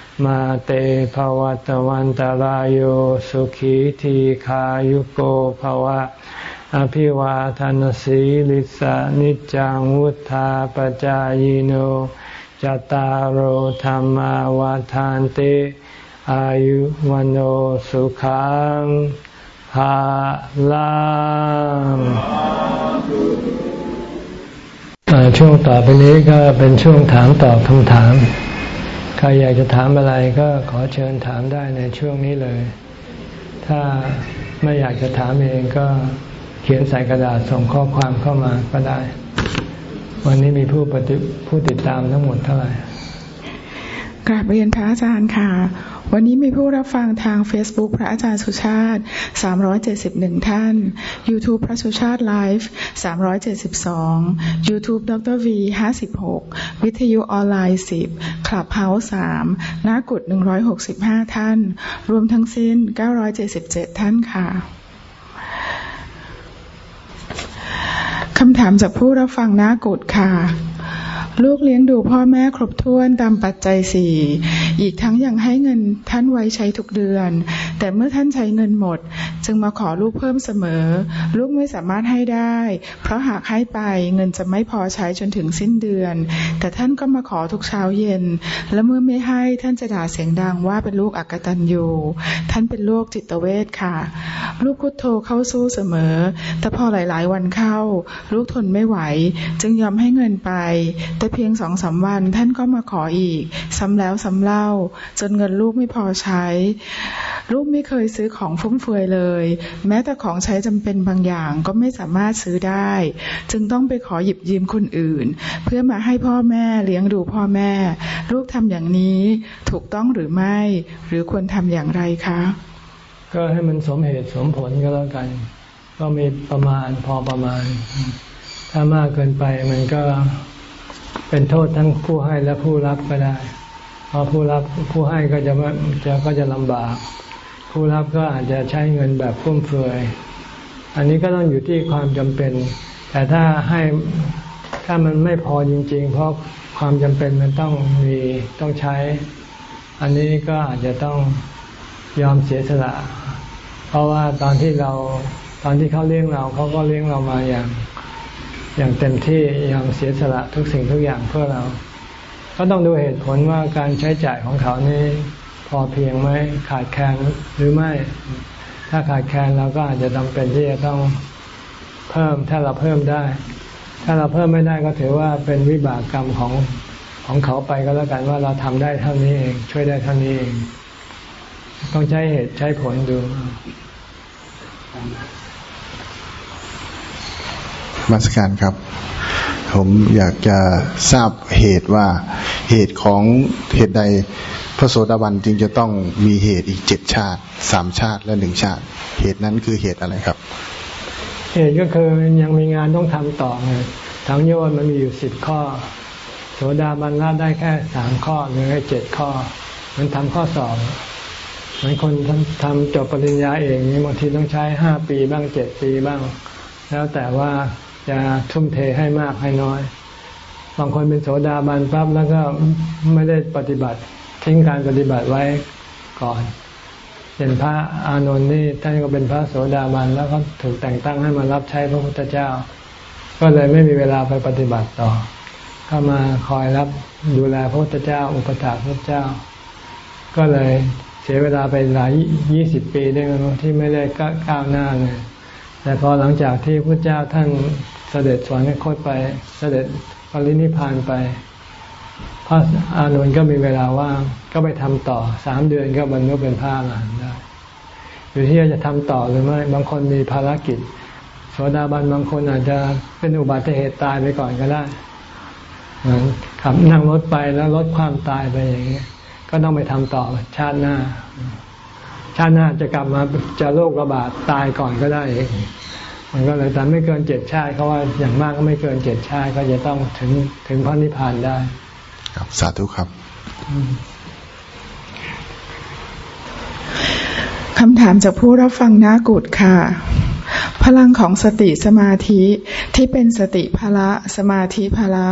มาเตภวัตวันตารโยสุขีทีขายุโกภวะ อภิวาทานสีลิสานิจังวุธาปจายโนจตารโหธรรมวาทานเตอายุวันโอสุขังภาลังช่วงต่อไปนี้ก็เป็นช่วงถามตอบคำถาม ใครอยากจะถามอะไรก็ขอเชิญถามได้ในช่วงนี้เลย ถ้าไม่อยากจะถามเองก็เขียนใส่กระดาษส่งข้อความเข้ามาก็ได้ วันนี้มีผู้ปฏิผู้ติดตามทั้งหมดเท่าไหร่ กราบเรียนพระอาจารย์ค่ะ วันนี้มีผู้รับฟังทาง Facebook พระอาจารย์สุชาติ 371 ท่าน YouTube พระสุชาติไลฟ์ 372 YouTube ดร V 56 วิทยุออนไลน์ 10 คลับเฮาส์3นากุด 165 ท่าน รวมทั้งสิ้น 977 ท่านค่ะคำถามจากผู้รับฟังนากุดค่ะ ลูกเลี้ยงดูพ่อแม่ครบถ้วนตามปัจจัยสี่อีกทั้งยังให้เงินท่านไว้ใช้ทุกเดือน แต่เมื่อท่านใช้เงินหมด จึงมาขอลูกเพิ่มเสมอ ลูกไม่สามารถให้ได้ เพราะหากให้ไปเงินจะไม่พอใช้จนถึงสิ้นเดือน แต่ท่านก็มาขอทุกเช้าเย็น และเมื่อไม่ให้ท่านจะด่าเสียงดังว่าเป็นลูกอักตันยูท่านเป็นโรคจิตเวทค่ะ ลูกพุทโธเข้าสู้เสมอ แต่พอหลาย ๆ วันเข้า ลูกทนไม่ไหว จึงยอมให้เงินไป แต่เพียงสองสาวัน ท่านก็มาขออีก ซ้ำแล้วซ้ำเล่า จนเงินลูกไม่พอใช้ ลูกไม่เคยซื้อของฟุ่มเฟือยเลย แม้แต่ของใช้จำเป็นบางอย่างก็ไม่สามารถซื้อได้ จึงต้องไปขอหยิบยืมคนอื่น เพื่อมาให้พ่อแม่เลี้ยงดูพ่อแม่ ลูกทำอย่างนี้ถูกต้องหรือไม่ หรือควรทำอย่างไรคะ ก็ให้มันสมเหตุสมผลก็แล้วกัน ก็มีประมาณพอประมาณ ถ้ามากเกินไปมันก็ เป็นโทษทั้งผู้ให้และผู้รับก็ได้พอผู้รับผู้ให้ก็จะจะก็จะลำบาก ผู้รับก็อาจจะใช้เงินแบบฟุ่มเฟือยอันนี้ก็ต้องอยู่ที่ความจำเป็น แต่ถ้าให้ถ้ามันไม่พอจริง ๆ เพราะความจำเป็นมันต้องมีต้องใช้ อันนี้ก็อาจจะต้องยอมเสียสละ เพราะว่าตอนที่เราตอนที่เขาเลี้ยงเราเขาก็เลี้ยงเรามาอย่าง อย่างเต็มที่ยอมเสียสละทุกสิ่งทุกอย่างเพื่อเรา ก็ต้องดูเหตุผลว่าการใช้จ่ายของเขานี่พอเพียงไหมขาดแคลนหรือไม่ ถ้าขาดแคลนเราก็อาจจะจาเป็นที่จะต้องเพิ่มถ้าเราเพิ่มได้ ถ้าเราเพิ่มไม่ได้ก็ถือว่าเป็นวิบากกรรมของของเขาไปก็แล้วกันว่าเราทำได้เท่านี้เอง ช่วยได้เท่านี้เอง ต้องใช้เหตุใช้ผลดู มาสการครับ ผมอยากจะทราบเหตุว่าเหตุของเหตุใดพระโสดาบันจึงจะต้องมีเหตุอีกเจ็ดชาติสามชาติและหนึ่งชาติ เหตุนั้นคือเหตุอะไรครับ เหตุก็คือยังมีงานต้องทำต่อไงทั้งโยนมันมีอยู่สิบข้อ โสดาบันละได้แค่สามข้อหรือเจ็ดข้อ มันทำข้อสอบเหมือนคนทำจบปริญญาเองนี่บางทีต้องใช้ห้าปีบ้างเจ็ดปีบ้าง แล้วแต่ว่า จะทุ่มเทให้มากให้น้อย บางคนเป็นโสดาบันปั๊บแล้วก็ไม่ได้ปฏิบัติทิ้งการปฏิบัติไว้ก่อนเป็นพระอานนท์นี่ท่านก็เป็นพระโสดาบันแล้วก็ถูกแต่งตั้งให้มารับใช้พระพุทธเจ้า ก็เลยไม่มีเวลาไปปฏิบัติต่อ เข้ามาคอยรับดูแลพระพุทธเจ้า อุปถัมภ์พระเจ้า ก็เลยเสียเวลาไปหลายยี่สิบปีด้วยที่ไม่ได้ก้าวหน้าเลย แต่พอหลังจากที่พระเจ้าท่านเสด็จสวรรคตไป เสด็จปรินิพานไป พระอานนท์ก็มีเวลาว่างก็ไปทำต่อสามเดือนก็บรรลุเป็นพระอรหันต์ได้อยู่ที่จะทำต่อหรือไม่บางคนมีภารกิจโสดาบันบางคนอาจจะเป็นอุบัติเหตุตายไปก่อนก็ได้ขับนั่งรถไปแล้วรถความตายไปอย่างนี้ก็ต้องไปทำต่อชาติหน้า ชาติหน้าจะกลับมาจะโรคระบาดตายก่อนก็ได้เองมันก็เลยแต่ไม่เกินเจ็ดชาติเขาว่าอย่างมากก็ไม่เกินเจ็ดชาติก็จะต้องถึงถึงพระนิพพานได้ ครับสาธุครับคำถามจากผู้รับฟังนากุดค่ะ พลังของสติสมาธิที่เป็นสติภละสมาธิภละ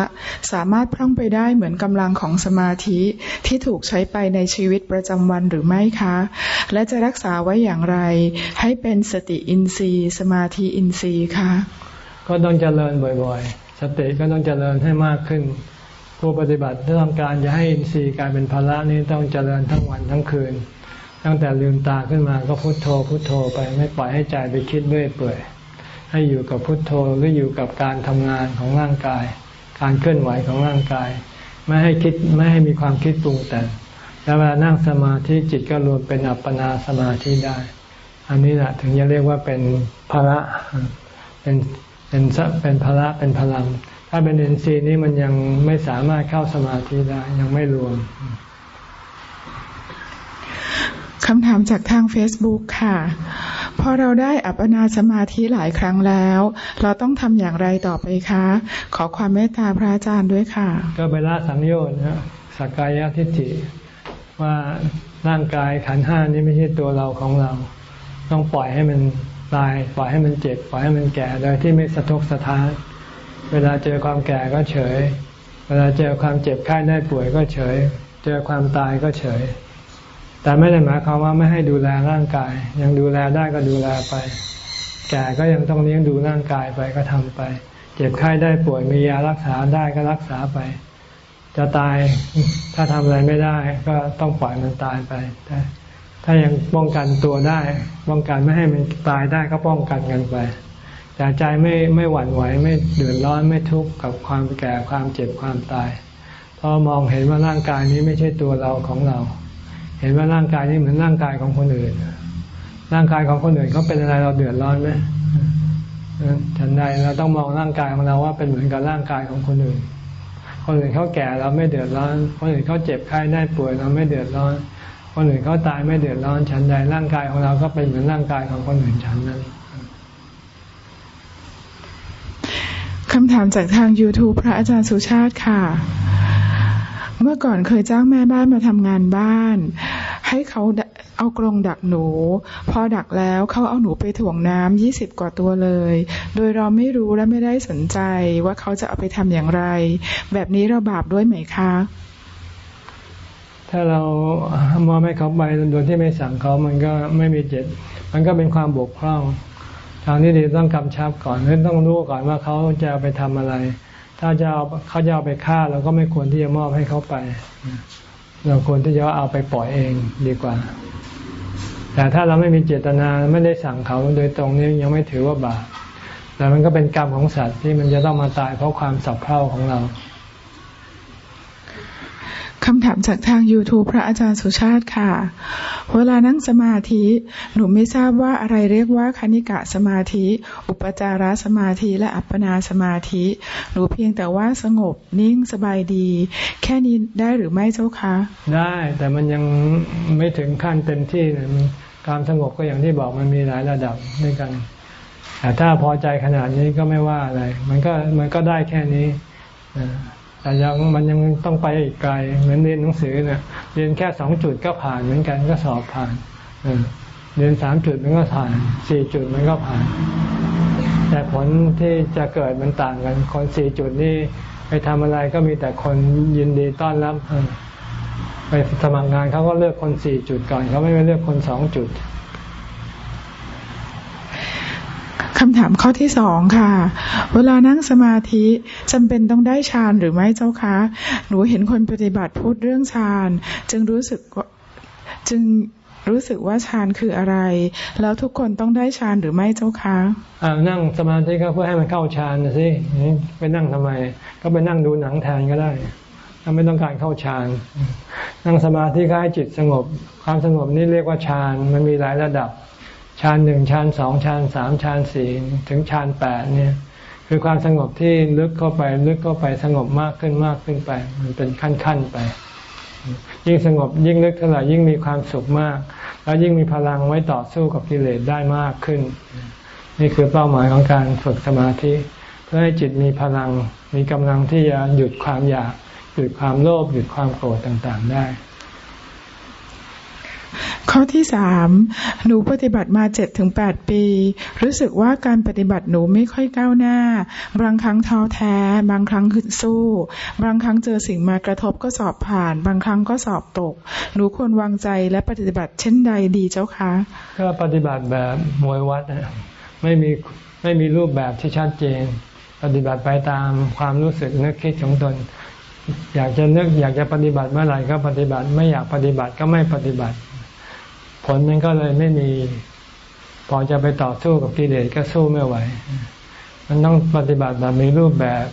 สามารถพร่องไปได้เหมือนกำลังของสมาธิที่ถูกใช้ไปในชีวิตประจำวันหรือไม่คะ และจะรักษาไว้อย่างไร ให้เป็นสติอินทรีย์ สมาธิอินทรีย์คะก็ต้องเจริญบ่อยๆ สติก็ต้องเจริญให้มากขึ้นผู้ปฏิบัติถ้าต้องการจะให้อินทรีย์กลายเป็นภละนี้ต้องเจริญทั้งวันทั้งคืน ตั้งแต่ลืมตาขึ้นมาก็พุโทโธพุโทโธไปไม่ปล่อยให้ใจไปคิดเรื่อยเปื่อย ให้อยู่กับพุโทโธหรืออยู่กับการทำงานของร่างกาย การเคลื่อนไหวของร่างกาย ไม่ให้คิดไม่ให้มีความคิดปรุงแต่งแล้วเวลานั่งสมาธิจิตก็รวมเป็นอัปปนาสมาธิได้ อันนี้แหละถึงจะเรียกว่าเป็นภละเป็นเป็นเป็นภละเป็นพลัง ถ้าเป็นเอ็นซีนี้มันยังไม่สามารถเข้าสมาธิได้ยังไม่รวม คำถามจากทาง Facebook ค่ะ พอเราได้อัปปนาสมาธิหลายครั้งแล้ว เราต้องทำอย่างไรต่อไปคะ ขอความเมตตาพระอาจารย์ด้วยค่ะ ก็ไปละสังโยชน์นะสักกายทิฏฐิว่าร่างกายขันห้านี้ไม่ใช่ตัวเราของเรา ต้องปล่อยให้มันตาย ปล่อยให้มันเจ็บ ปล่อยให้มันแก่ โดยที่ไม่สะทกสะท้าน เวลาเจอความแก่ก็เฉย เวลาเจอความเจ็บไข้ได้ป่วยก็เฉย เจอความตายก็เฉย แต่ไม่ได้หมายความว่าไม่ให้ดูแลร่างกาย ยังดูแลได้ก็ดูแลไป แก่ก็ยังต้องเลี้ยงดูร่างกายไปก็ทำไป เจ็บไข้ได้ป่วยมียารักษาได้ก็รักษาไป จะตายถ้าทำอะไรไม่ได้ ก็ต้องปล่อยมันตายไปถ้ายังป้องกันตัวได้ ป้องกันไม่ให้มันตายได้ก็ป้องกันกันไปแต่ใจไม่ไม่หวั่นไหวไม่เดือดร้อนไม่ทุกข์กับความแก่ความเจ็บความตายพอมองเห็นว่าร่างกายนี้ไม่ใช่ตัวเราของเรา เห็นว่าร่างกายนี้เหมือนร่างกายของคนอื่น ร่างกายของคนอื่นเขาเป็นอะไรเราเดือดร้อนไหมทันใดเราต้องมองร่างกายของเราว่าเป็นเหมือนกับร่างกายของคนอื่น คนอื่นเขาแก่เราไม่เดือดร้อน คนอื่นเขาเจ็บไข้ได้ป่วยเราไม่เดือดร้อน คนอื่นเขาตายไม่เดือดร้อน ฉันใดร่างกายของเราก็เป็นเหมือนร่างกายของคนอื่นฉันนั้นคำถามจากทาง YouTube พระอาจารย์สุชาติค่ะ เมื่อก่อนเคยจ้างแม่บ้านมาทำงานบ้าน ให้เขาเอากรงดักหนู พอดักแล้วเขาเอาหนูไปถ่วงน้ำยี่สิบกว่าตัวเลย โดยเราไม่รู้และไม่ได้สนใจว่าเขาจะเอาไปทำอย่างไร แบบนี้เราบาปด้วยไหมคะ ถ้าเรามอบให้เขาไปโดยที่ไม่สั่งเขามันก็ไม่มีเจตมันก็เป็นความบกพร่องทางนี้ดีต้องกำชับก่อนต้องรู้ก่อนว่าเขาจะไปทำอะไร ถ้าจะเอาเขาจะเอาไปฆ่าเราก็ไม่ควรที่จะมอบให้เขาไป เราควรที่จะเอาไปปล่อยเองดีกว่า แต่ถ้าเราไม่มีเจตนาไม่ได้สั่งเขาโดยตรงนี้ยังไม่ถือว่าบาปแต่มันก็เป็นกรรมของสัตว์ที่มันจะต้องมาตายเพราะความสับเพร่าของเรา คำถามจากทาง YouTube พระอาจารย์สุชาติค่ะ เวลานั่งสมาธิ หนูไม่ทราบว่าอะไรเรียกว่าคณิกะสมาธิ อุปจารสมาธิ และอัปปนาสมาธิ หนูเพียงแต่ว่าสงบนิ่งสบายดี แค่นี้ได้หรือไม่เจ้าคะ ได้แต่มันยังไม่ถึงขั้นเต็มที่ความสงบก็อย่างที่บอกมันมีหลายระดับด้วยกัน แต่ถ้าพอใจขนาดนี้ก็ไม่ว่าอะไร มันก็มันก็ได้แค่นี้ แต่ยังมันยังต้องไปอีกไกล เหมือนเรียนหนังสือเนี่ยเรียนแค่สองจุดก็ผ่านเหมือนกันก็สอบผ่านเรียนสามจุดมันก็ผ่านสี่จุดมันก็ผ่าน แต่ผลที่จะเกิดมันต่างกัน คนสี่จุดนี่ไปทำอะไรก็มีแต่คนยินดีต้อนรับไปสมัครงานเขาก็เลือกคนสี่จุดก่อนเขาไม่ไปเลือกคนสองจุด คำถามข้อที่สองค่ะ เวลานั่งสมาธิจำเป็นต้องได้ฌานหรือไม่เจ้าคะ หนูเห็นคนปฏิบัติพูดเรื่องฌานจึงรู้สึกจึงรู้สึกว่าฌานคืออะไร แล้วทุกคนต้องได้ฌานหรือไม่เจ้าคะอ่านั่งสมาธิก็เพื่อให้มันเข้าฌานนะสิไปนั่งทำไม ก็ไปนั่งดูหนังแทนก็ได้ถ้าไม่ต้องการเข้าฌาน นั่งสมาธิก็ให้จิตสงบ ความสงบนี้เรียกว่าฌานมันมีหลายระดับ ฌานหนึ่งฌานสองฌานสามฌานสี่ถึงฌานแปดเนี่ย คือความสงบที่ลึกเข้าไปลึกเข้าไปสงบมากขึ้นมากขึ้นไป มันเป็นขั้นขั้นไป ยิ่งสงบยิ่งลึกเท่าไหร่ยิ่งมีความสุขมาก แล้วยิ่งมีพลังไว้ต่อสู้กับกิเลสได้มากขึ้น นี่คือเป้าหมายของการฝึกสมาธิ เพื่อให้จิตมีพลังมีกำลังที่จะหยุดความอยาก หยุดความโลภหยุดความโกรธต่างๆได้ ข้อที่สามหนูปฏิบัติมาเจ็ดถึงแปดปี รู้สึกว่าการปฏิบัติหนูไม่ค่อยก้าวหน้า บางครั้งท้อแท้ บางครั้งขึ้นสู้ บางครั้งเจอสิ่งมากระทบก็สอบผ่าน บางครั้งก็สอบตก หนูควรวางใจและปฏิบัติเช่นใดดีเจ้าคะ ก็ปฏิบัติแบบมวยวัดไม่มีไม่มีรูปแบบที่ชัดเจน ปฏิบัติไปตามความรู้สึกนึกคิดของตน อยากจะนึกอยากจะปฏิบัติเมื่อไหร่ก็ปฏิบัติ ไม่อยากปฏิบัติก็ไม่ปฏิบัติ ลมันก็เลยไม่มี พอจะไปต่อสู้กับกิเลสก็สู้ไม่ไหว มันต้องปฏิบัติแบบมีรูปแบบ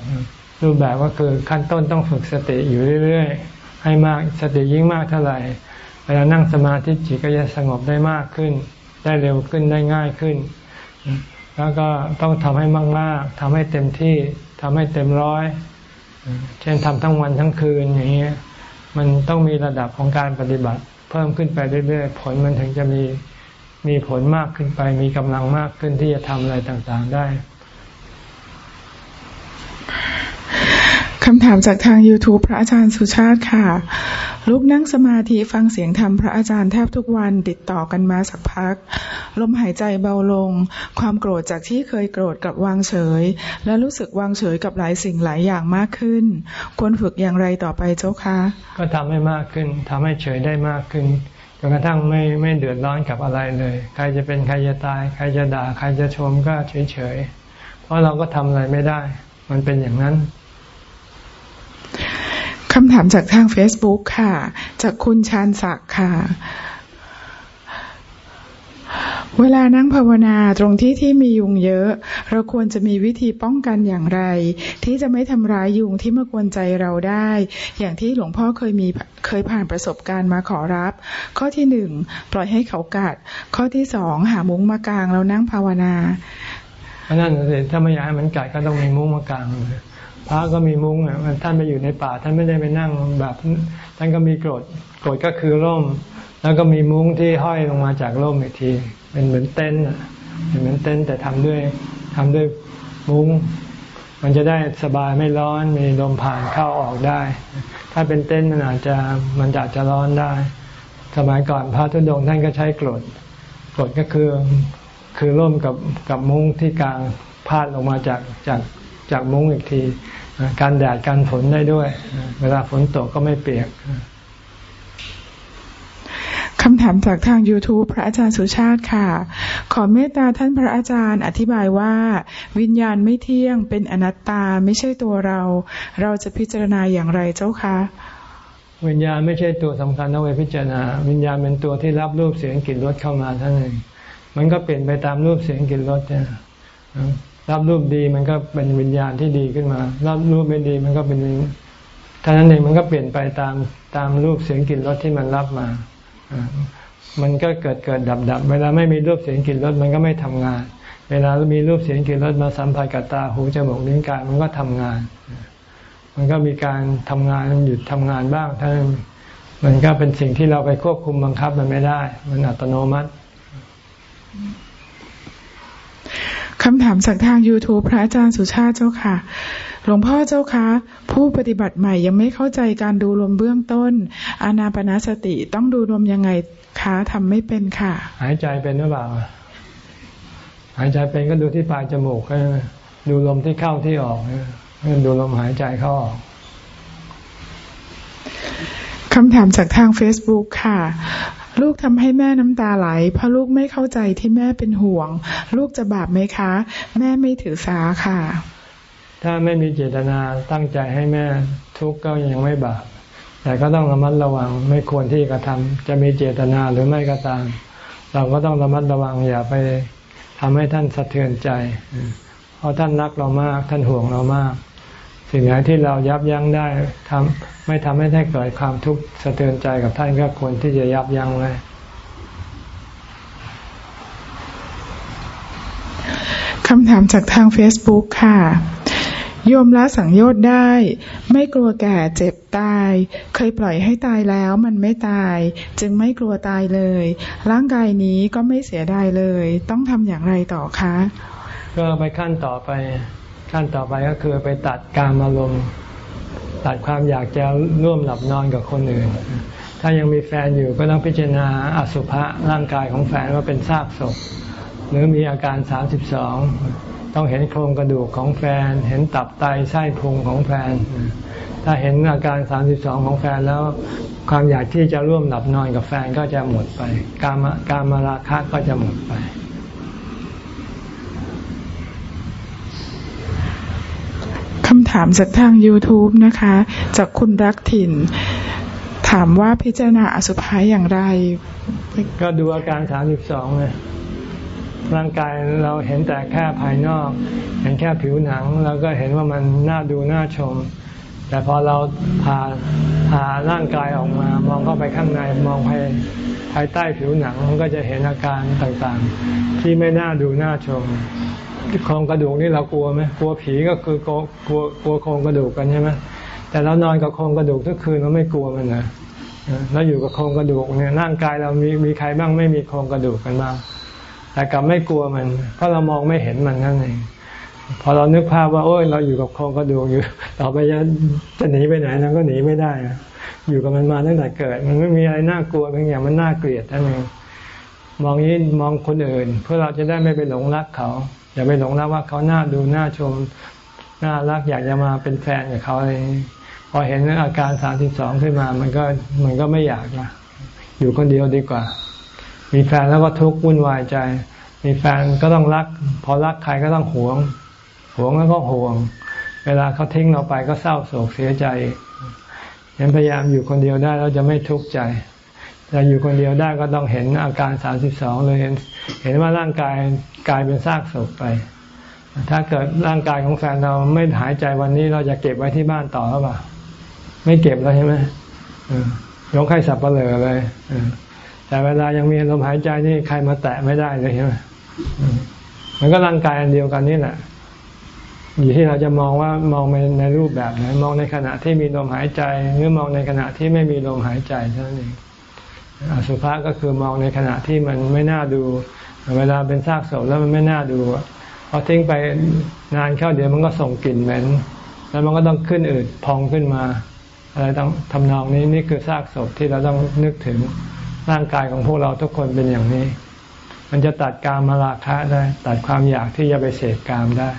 รูปแบบก็คือขั้นต้นต้องฝึกสติอยู่เรื่อยๆ ให้มากสติยิ่งมากเท่าไหร่เวลานั่งสมาธิจิตก็จะสงบได้มากขึ้น ได้เร็วขึ้นได้ง่ายขึ้น แล้วก็ต้องทำให้มากๆทำให้เต็มที่ทำให้เต็มร้อย เช่นทำทั้งวันทั้งคืนอย่างเงี้ยมันต้องมีระดับของการปฏิบัติ เพิ่มขึ้นไปเรื่อยๆ ผลมันถึงจะมีมีผลมากขึ้นไป มีกำลังมากขึ้นที่จะทำอะไรต่างๆได้ คำถามจากทาง YouTube พระอาจารย์สุชาติค่ะ ลูกนั่งสมาธิฟังเสียงธรรมพระอาจารย์แทบทุกวันติดต่อกันมาสักพัก ลมหายใจเบาลง ความโกรธจากที่เคยโกรธกับวางเฉย และรู้สึกวางเฉยกับหลายสิ่งหลายอย่างมากขึ้น ควรฝึกอย่างไรต่อไปเจ้าคะ ก็ทำให้มากขึ้นทำให้เฉยได้มากขึ้นจนกระทั่งไม่ไม่เดือดร้อนกับอะไรเลย ใครจะเป็นใครจะตาย ใครจะด่า ใครจะชมก็เฉยเฉยเพราะเราก็ทำอะไรไม่ได้ มันเป็นอย่างนั้น คำถามจากทาง Facebook ค่ะ จากคุณชานศักดิ์ค่ะ เวลานั่งภาวนาตรงที่ที่มียุงเยอะ เราควรจะมีวิธีป้องกันอย่างไร ที่จะไม่ทำร้ายยุงที่มากวนใจเราได้ อย่างที่หลวงพ่อเคยมีเคยผ่านประสบการณ์มาขอรับ ข้อที่หนึ่งปล่อยให้เขากัด ข้อที่สองหามุ้งมากางเรานั่งภาวนาเพราะนั่นสิถ้าไม่อยากให้มันกัดก็ต้องมีมุ้งมากาง พระก็มีมุ้งอะท่านไปอยู่ในป่า ท่านไม่ได้ไปนั่งแบบ ท่านก็มีกรดกรดก็คือร่ม แล้วก็มีมุ้งที่ห้อยลงมาจากร่มอีกที เป็นเหมือนเต็นท์เป็นเหมือนเต็นท์แต่ทำด้วยทำด้วยมุ้ง มันจะได้สบายไม่ร้อนมีลมผ่านเข้าออกได้ ถ้าเป็นเต็นท์มันอาจจะมันอาจจะร้อนได้ สมัยก่อนพระทุดงท่านก็ใช้กรดกรดก็คือคือร่มกับกับมุ้งที่กลางพาดลงมาจากจาก จากมุ้งอีกที การแดดการฝนได้ด้วย เวลาฝนตกก็ไม่เปียกคำถามจากทาง YouTube พระอาจารย์สุชาติค่ะ ขอเมตตาท่านพระอาจารย์อธิบายว่า วิญญาณไม่เที่ยงเป็นอนัตตาไม่ใช่ตัวเรา เราจะพิจารณาอย่างไรเจ้าคะวิญญาณไม่ใช่ตัวสำคัญต้องไปพิจารณา วิญญาณเป็นตัวที่รับรูปเสียงกลิ่นรสเข้ามาท่านเองมันก็เปลี่ยนไปตามรูปเสียงกลิ่นรสเนี่ย รับรูปดีมันก็เป็นวิญญาณที่ดีขึ้นมา รับรูปไม่ดีมันก็เป็นท่านั้นเองมันก็เปลี่ยนไปตามตามรูปเสียงกลิ่นรสที่มันรับมามันก็เกิดเกิดดับดับเวลาไม่มีรูปเสียงกลิ่นรสมันก็ไม่ทำงาน เวลามีรูปเสียงกลิ่นรสมาสัมผัสกับตาหูจมูกลิ้นกายมันก็ทำงาน มันก็มีการทำงานหยุดทำงานบ้างท่านมันก็เป็นสิ่งที่เราไปควบคุมบังคับมันไม่ได้ มันอัตโนมัติ คำถามจากทาง YouTube พระอาจารย์สุชาติเจ้าค่ะ หลวงพ่อเจ้าคะ ผู้ปฏิบัติใหม่ยังไม่เข้าใจการดูลมเบื้องต้น อานาปนาสติต้องดูลมยังไงคะทำไม่เป็นค่ะ หายใจเป็นหรือเปล่า หายใจเป็นก็ดูที่ปลายจมูกดูลมที่เข้าที่ออกดูลมหายใจเข้าออกคำถามจากทาง Facebook ค่ะ ลูกทำให้แม่น้ำตาไหล เพราะลูกไม่เข้าใจที่แม่เป็นห่วง ลูกจะบาปไหมคะ แม่ไม่ถือสาค่ะ ถ้าไม่มีเจตนาตั้งใจให้แม่ทุกข์ก็ยังไม่บาปแต่ก็ต้องระมัดระวังไม่ควรที่กระทำจะมีเจตนาหรือไม่ก็ตาม เราก็ต้องระมัดระวังอย่าไปทำให้ท่านสะเทือนใจ เพราะท่านรักเรามากท่านห่วงเรามาก สิ่งไหนที่เรายับยั้งได้ทำไม่ทำให้ท่านเกิดความทุกข์สะเทือนใจกับท่านก็ควรที่จะยับยั้งไว้คำถามจากทาง Facebook ค่ะ โยมละสังโยชน์ได้ ไม่กลัวแก่เจ็บตาย เคยปล่อยให้ตายแล้วมันไม่ตาย จึงไม่กลัวตายเลย ร่างกายนี้ก็ไม่เสียดายเลย ต้องทำอย่างไรต่อคะ ก็ไปขั้นต่อไป ขั้นต่อไปก็คือไปตัดการอารมณ์ตัดความอยากจะร่วมหลับนอนกับคนอื่น ถ้ายังมีแฟนอยู่ก็ต้องพิจารณาอสุภะร่างกายของแฟนว่าเป็นซากศพ หรือมีอาการ 32 ต้องเห็นโครงกระดูกของแฟน เห็นตับไตไส้พุงของแฟน ถ้าเห็นอาการ 32 ของแฟนแล้วความอยากที่จะร่วมหลับนอนกับแฟนก็จะหมดไป การมการมาราคะก็จะหมดไป คำถามจากทาง YouTube นะคะ จากคุณรักถิ่น ถามว่าพิจารณาอสุภะอย่างไร ก็ดูอาการสามสิบสองเลยร่างกายเราเห็นแต่แค่ภายนอก เห็นแค่ผิวหนังเราก็เห็นว่ามันน่าดูน่าชม แต่พอเราพาพาร่างกายออกมา มองเข้าไปข้างในมองภายภายใต้ผิวหนังก็จะเห็นอาการต่างๆ ที่ไม่น่าดูน่าชม โครงกระดูกนี่เรากลัวไหมกลัวผีก็คือกลัวกลัวกลัวโครงกระดูกกันใช่ไหมแต่เรานอนกับโครงกระดูกทุกคืนเราไม่กลัวมันนะเราอยู่กับโครงกระดูกเนี่ยร่างกายเรามีมีใครบ้างไม่มีโครงกระดูกกันบ้างแต่กลับไม่กลัวมันเพราะเรามองไม่เห็นมันนั่นเองพอเรานึกภาพว่าโอ้ยเราอยู่กับโครงกระดูกอยู่ ต่อไปจะจะหนีไปไหนเราก็หนีไม่ได้อยู่กับมันมาตั้งแต่เกิด มันไม่มีอะไรน่ากลัวบางอย่างมันน่าเกลียดทั้งนั้นมองนี้มองคนอื่น เพื่อเราจะได้ไม่ไปหลงรักเขา อย่าไปหลงรักว่าเขาหน้าดูหน้าชมน่ารักอยากจะมาเป็นแฟนกับเขาอะไรพอเห็นอาการสามสิบสองขึ้นมา มันก็มันก็ไม่อยากนะอยู่คนเดียวดีกว่า มีแฟนแล้วก็ทุกข์วุ่นวายใจ มีแฟนก็ต้องรัก พอรักใครก็ต้องหวงหวงแล้วก็ห่วง เวลาเขาทิ้งเราไปก็เศร้าโศกเสียใจยังพยายามอยู่คนเดียวได้เราจะไม่ทุกข์ใจแต่อยู่คนเดียวได้ก็ต้องเห็นอาการสามสิบสองเลยเห็น เห็นว่าร่างกายกลายเป็นซากศพไป ถ้าเกิดร่างกายของแฟนเราไม่หายใจวันนี้เราจะเก็บไว้ที่บ้านต่อหรือเปล่าไม่เก็บแล้วใช่ไหมยกให้สับเปลือเลยแต่เวลายังมีลมหายใจนี่ใครมาแตะไม่ได้เลยใช่ไหมมันก็ร่างกายอันเดียวกันนี่แหละอยู่ที่เราจะมองว่ามองในในรูปแบบไหนมองในขณะที่มีลมหายใจ หรือมองในขณะที่ไม่มีลมหายใจเท่านั้นเองอสุภะก็คือมองในขณะที่มันไม่น่าดู เวลาเป็นซากศพแล้วมันไม่น่าดูพอทิ้งไปนานเข้าเดี๋ยวมันก็ส่งกลิ่นเหม็นแล้วมันก็ต้องขึ้นอืดพองขึ้นมา อะไรต้องทำนองนี้นี่คือซากศพที่เราต้องนึกถึงร่างกายของพวกเราทุกคนเป็นอย่างนี้ มันจะตัดการมาราคะได้ ตัดความอยากที่จะไปเสพกามได้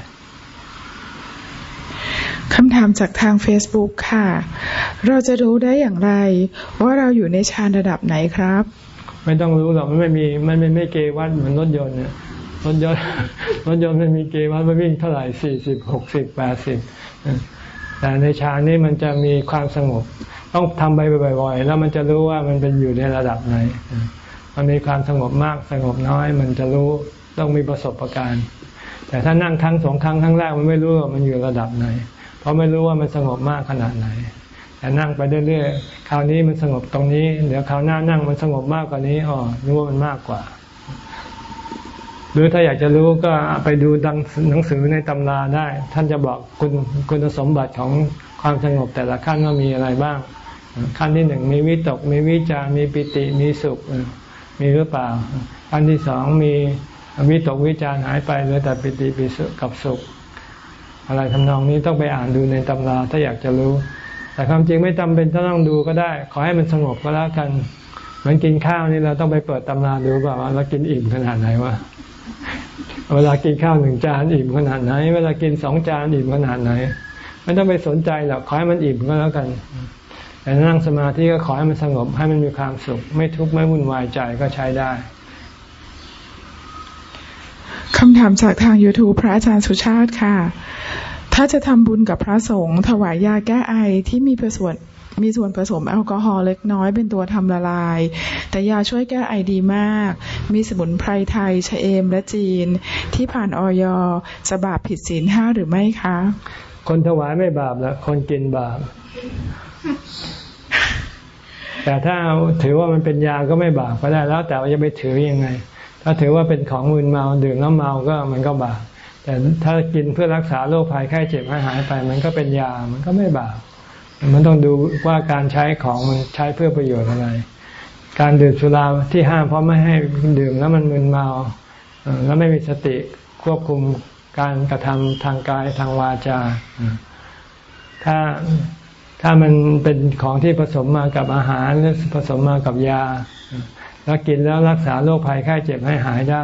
คำถามจากทาง Facebook ค่ะ เราจะรู้ได้อย่างไร ว่าเราอยู่ในฌานระดับไหนครับ ไม่ต้องรู้หรอกมันไม่มีมันไม่ไม่เกวัดเหมือนรถยนต์เนี่ยรถยนต์รถยนต์มันมีเกวัดมันวิ่งเท่าไหร่สี่สิบหกสิบแปดสิบแต่ในฌานนี่มันจะมีความสงบ ต้องทำไปบ่อยๆ แล้วมันจะรู้ว่ามันเป็นอยู่ในระดับไหน มันมีความสงบมากสงบน้อย มันจะรู้ต้องมีประสบการณ์ แต่ถ้านั่งครั้งสองครั้งครั้งแรกมันไม่รู้ว่ามันอยู่ระดับไหน เพราะไม่รู้ว่ามันสงบมากขนาดไหน แต่นั่งไปเรื่อยๆ คราวนี้มันสงบตรงนี้ เดี๋ยวคราวหน้านั่งมันสงบมากกว่านี้อ๋อรู้ว่ามันมากกว่า หรือถ้าอยากจะรู้ก็ไปดูดังหนังสือในตำราได้ ท่านจะบอกคุณคุณสมบัติของความสงบแต่ละขั้นว่ามีอะไรบ้าง ขั้นที่หนึ่งมีวิตก มีวิจารมีปิติ มีสุข มีหรือเปล่า ขั้นที่สองมีวิตกวิจารหายไปเหลือแต่ปิติปิสุกับสุข อะไรทำนองนี้ต้องไปอ่านดูในตำราถ้าอยากจะรู้ แต่ความจริงไม่จาเป็นต้องดูก็ได้ ขอให้มันสงบก็แล้วกันเหมือนกินข้าวนี่เราต้องไปเปิดตำราดูว่าเรากินอิ่มขนาดไหนวะเวลากินข้าวหนึ่งจานอิ่มขนาดไหน เวลากินสองจานอิ่มขนาดไหน ไม่ต้องไปสนใจหรอกขอให้มันอิ่มก็แล้วกัน แต่นั่งสมาธิก็ขอให้มันสงบให้มันมีความสุข ไม่ทุกข์ไม่วุ่นวายใจก็ใช้ได้คำถามจากทาง YouTube พระอาจารย์สุชาติค่ะ ถ้าจะทำบุญกับพระสงฆ์ถวายยาแก้ไอที่มีส่วนมีส่วนผสมแอลกอฮอล์เล็กน้อยเป็นตัวทำละลาย แต่ยาช่วยแก้ไอดีมาก มีสมุนไพรไทย ชะเอมและจีน ที่ผ่านออยจะบาปผิดศีลห้าหรือไม่คะ คนถวายไม่บาปแล้วคนกินบาป แต่ถ้าถือว่ามันเป็นยาก็ไม่บาปก็ได้แล้วแต่ว่าจะไปถือยังไง ถ้าถือว่าเป็นของมึนเมาดื่มแล้วเมาก็มันก็บาป แต่ถ้ากินเพื่อรักษาโรคภัยไข้เจ็บให้หายไป มันก็เป็นยา มันก็ไม่บาป มันต้องดูว่าการใช้ของมันใช้เพื่อประโยชน์อะไร การดื่มสุราที่ห้ามเพราะไม่ให้ดื่มแล้วมันมึนเมา แล้วไม่มีสติควบคุมการกระทำทางกายทางวาจา ถ้าถ้ามันเป็นของที่ผสมมากับอาหารหรือผสมมากับยา แล้วกินแล้วรักษาโรคภัยไข้เจ็บให้หายได้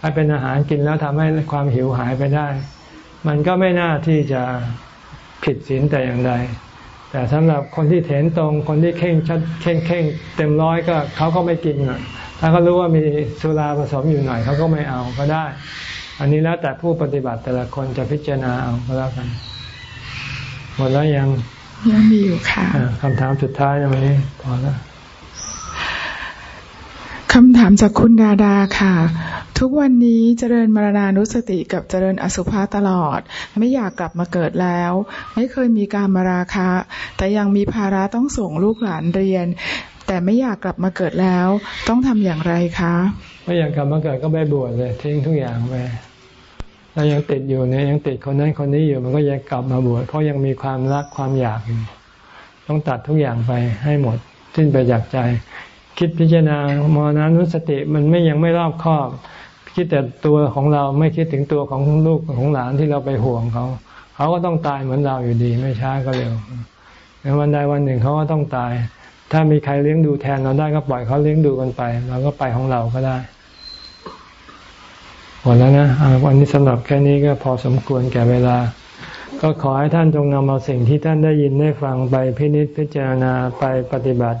ถ้าเป็นอาหารกินแล้วทำให้ความหิวหายไปได้ มันก็ไม่น่าที่จะผิดศีลแต่อย่างใด แต่สำหรับคนที่เถนตรง คนที่เข่งชัดเข่งเข่งเต็มร้อยก็เขาก็ไม่กินอะถ้าเขารู้ว่ามีสุราผสมอยู่หน่อยเขาก็ไม่เอาก็ได้ อันนี้แล้วแต่ผู้ปฏิบัติแต่ละคนจะพิจารณาเอาก็แล้วกันหมดแล้วยังยังมีอยู่ค่ะคำถามสุดท้ายยังไม่พอแล้ว คำถามจากคุณดาดาค่ะ ทุกวันนี้เจริญมรณานุสติกับเจริญอสุภะตลอด ไม่อยากกลับมาเกิดแล้ว ไม่เคยมีการมาราคะ แต่ยังมีภาระต้องส่งลูกหลานเรียน แต่ไม่อยากกลับมาเกิดแล้ว ต้องทำอย่างไรคะไม่อยากกลับมาเกิดก็ไปบวชเลยทิ้งทุกอย่างไปเรายังติดอยู่เนี่ยยังติดคนนั้นคนนี้อยู่มันก็ยังกลับมาบวชเพราะยังมีความรักความอยากอยู่ต้องตัดทุกอย่างไปให้หมดสิ้นไปจากใจ คิดพิจารณามรณานุสติมันไม่ยังไม่รอบคอบ คิดแต่ตัวของเราไม่คิดถึงตัวของลูกของหลานที่เราไปห่วงเขา เขาก็ต้องตายเหมือนเราอยู่ดีไม่ช้าก็เร็วในวันใดวันหนึ่งเขาก็ต้องตาย ถ้ามีใครเลี้ยงดูแทนเราได้ก็ปล่อยเขาเลี้ยงดูกันไปเราก็ไปของเราก็ได้หมดแล้วนะวันนี้สำหรับแค่นี้ก็พอสมควรแก่เวลา ก็ขอให้ท่านจงนำเอาสิ่งที่ท่านได้ยินได้ฟังไปพินิจพิจารณาไปปฏิบัติ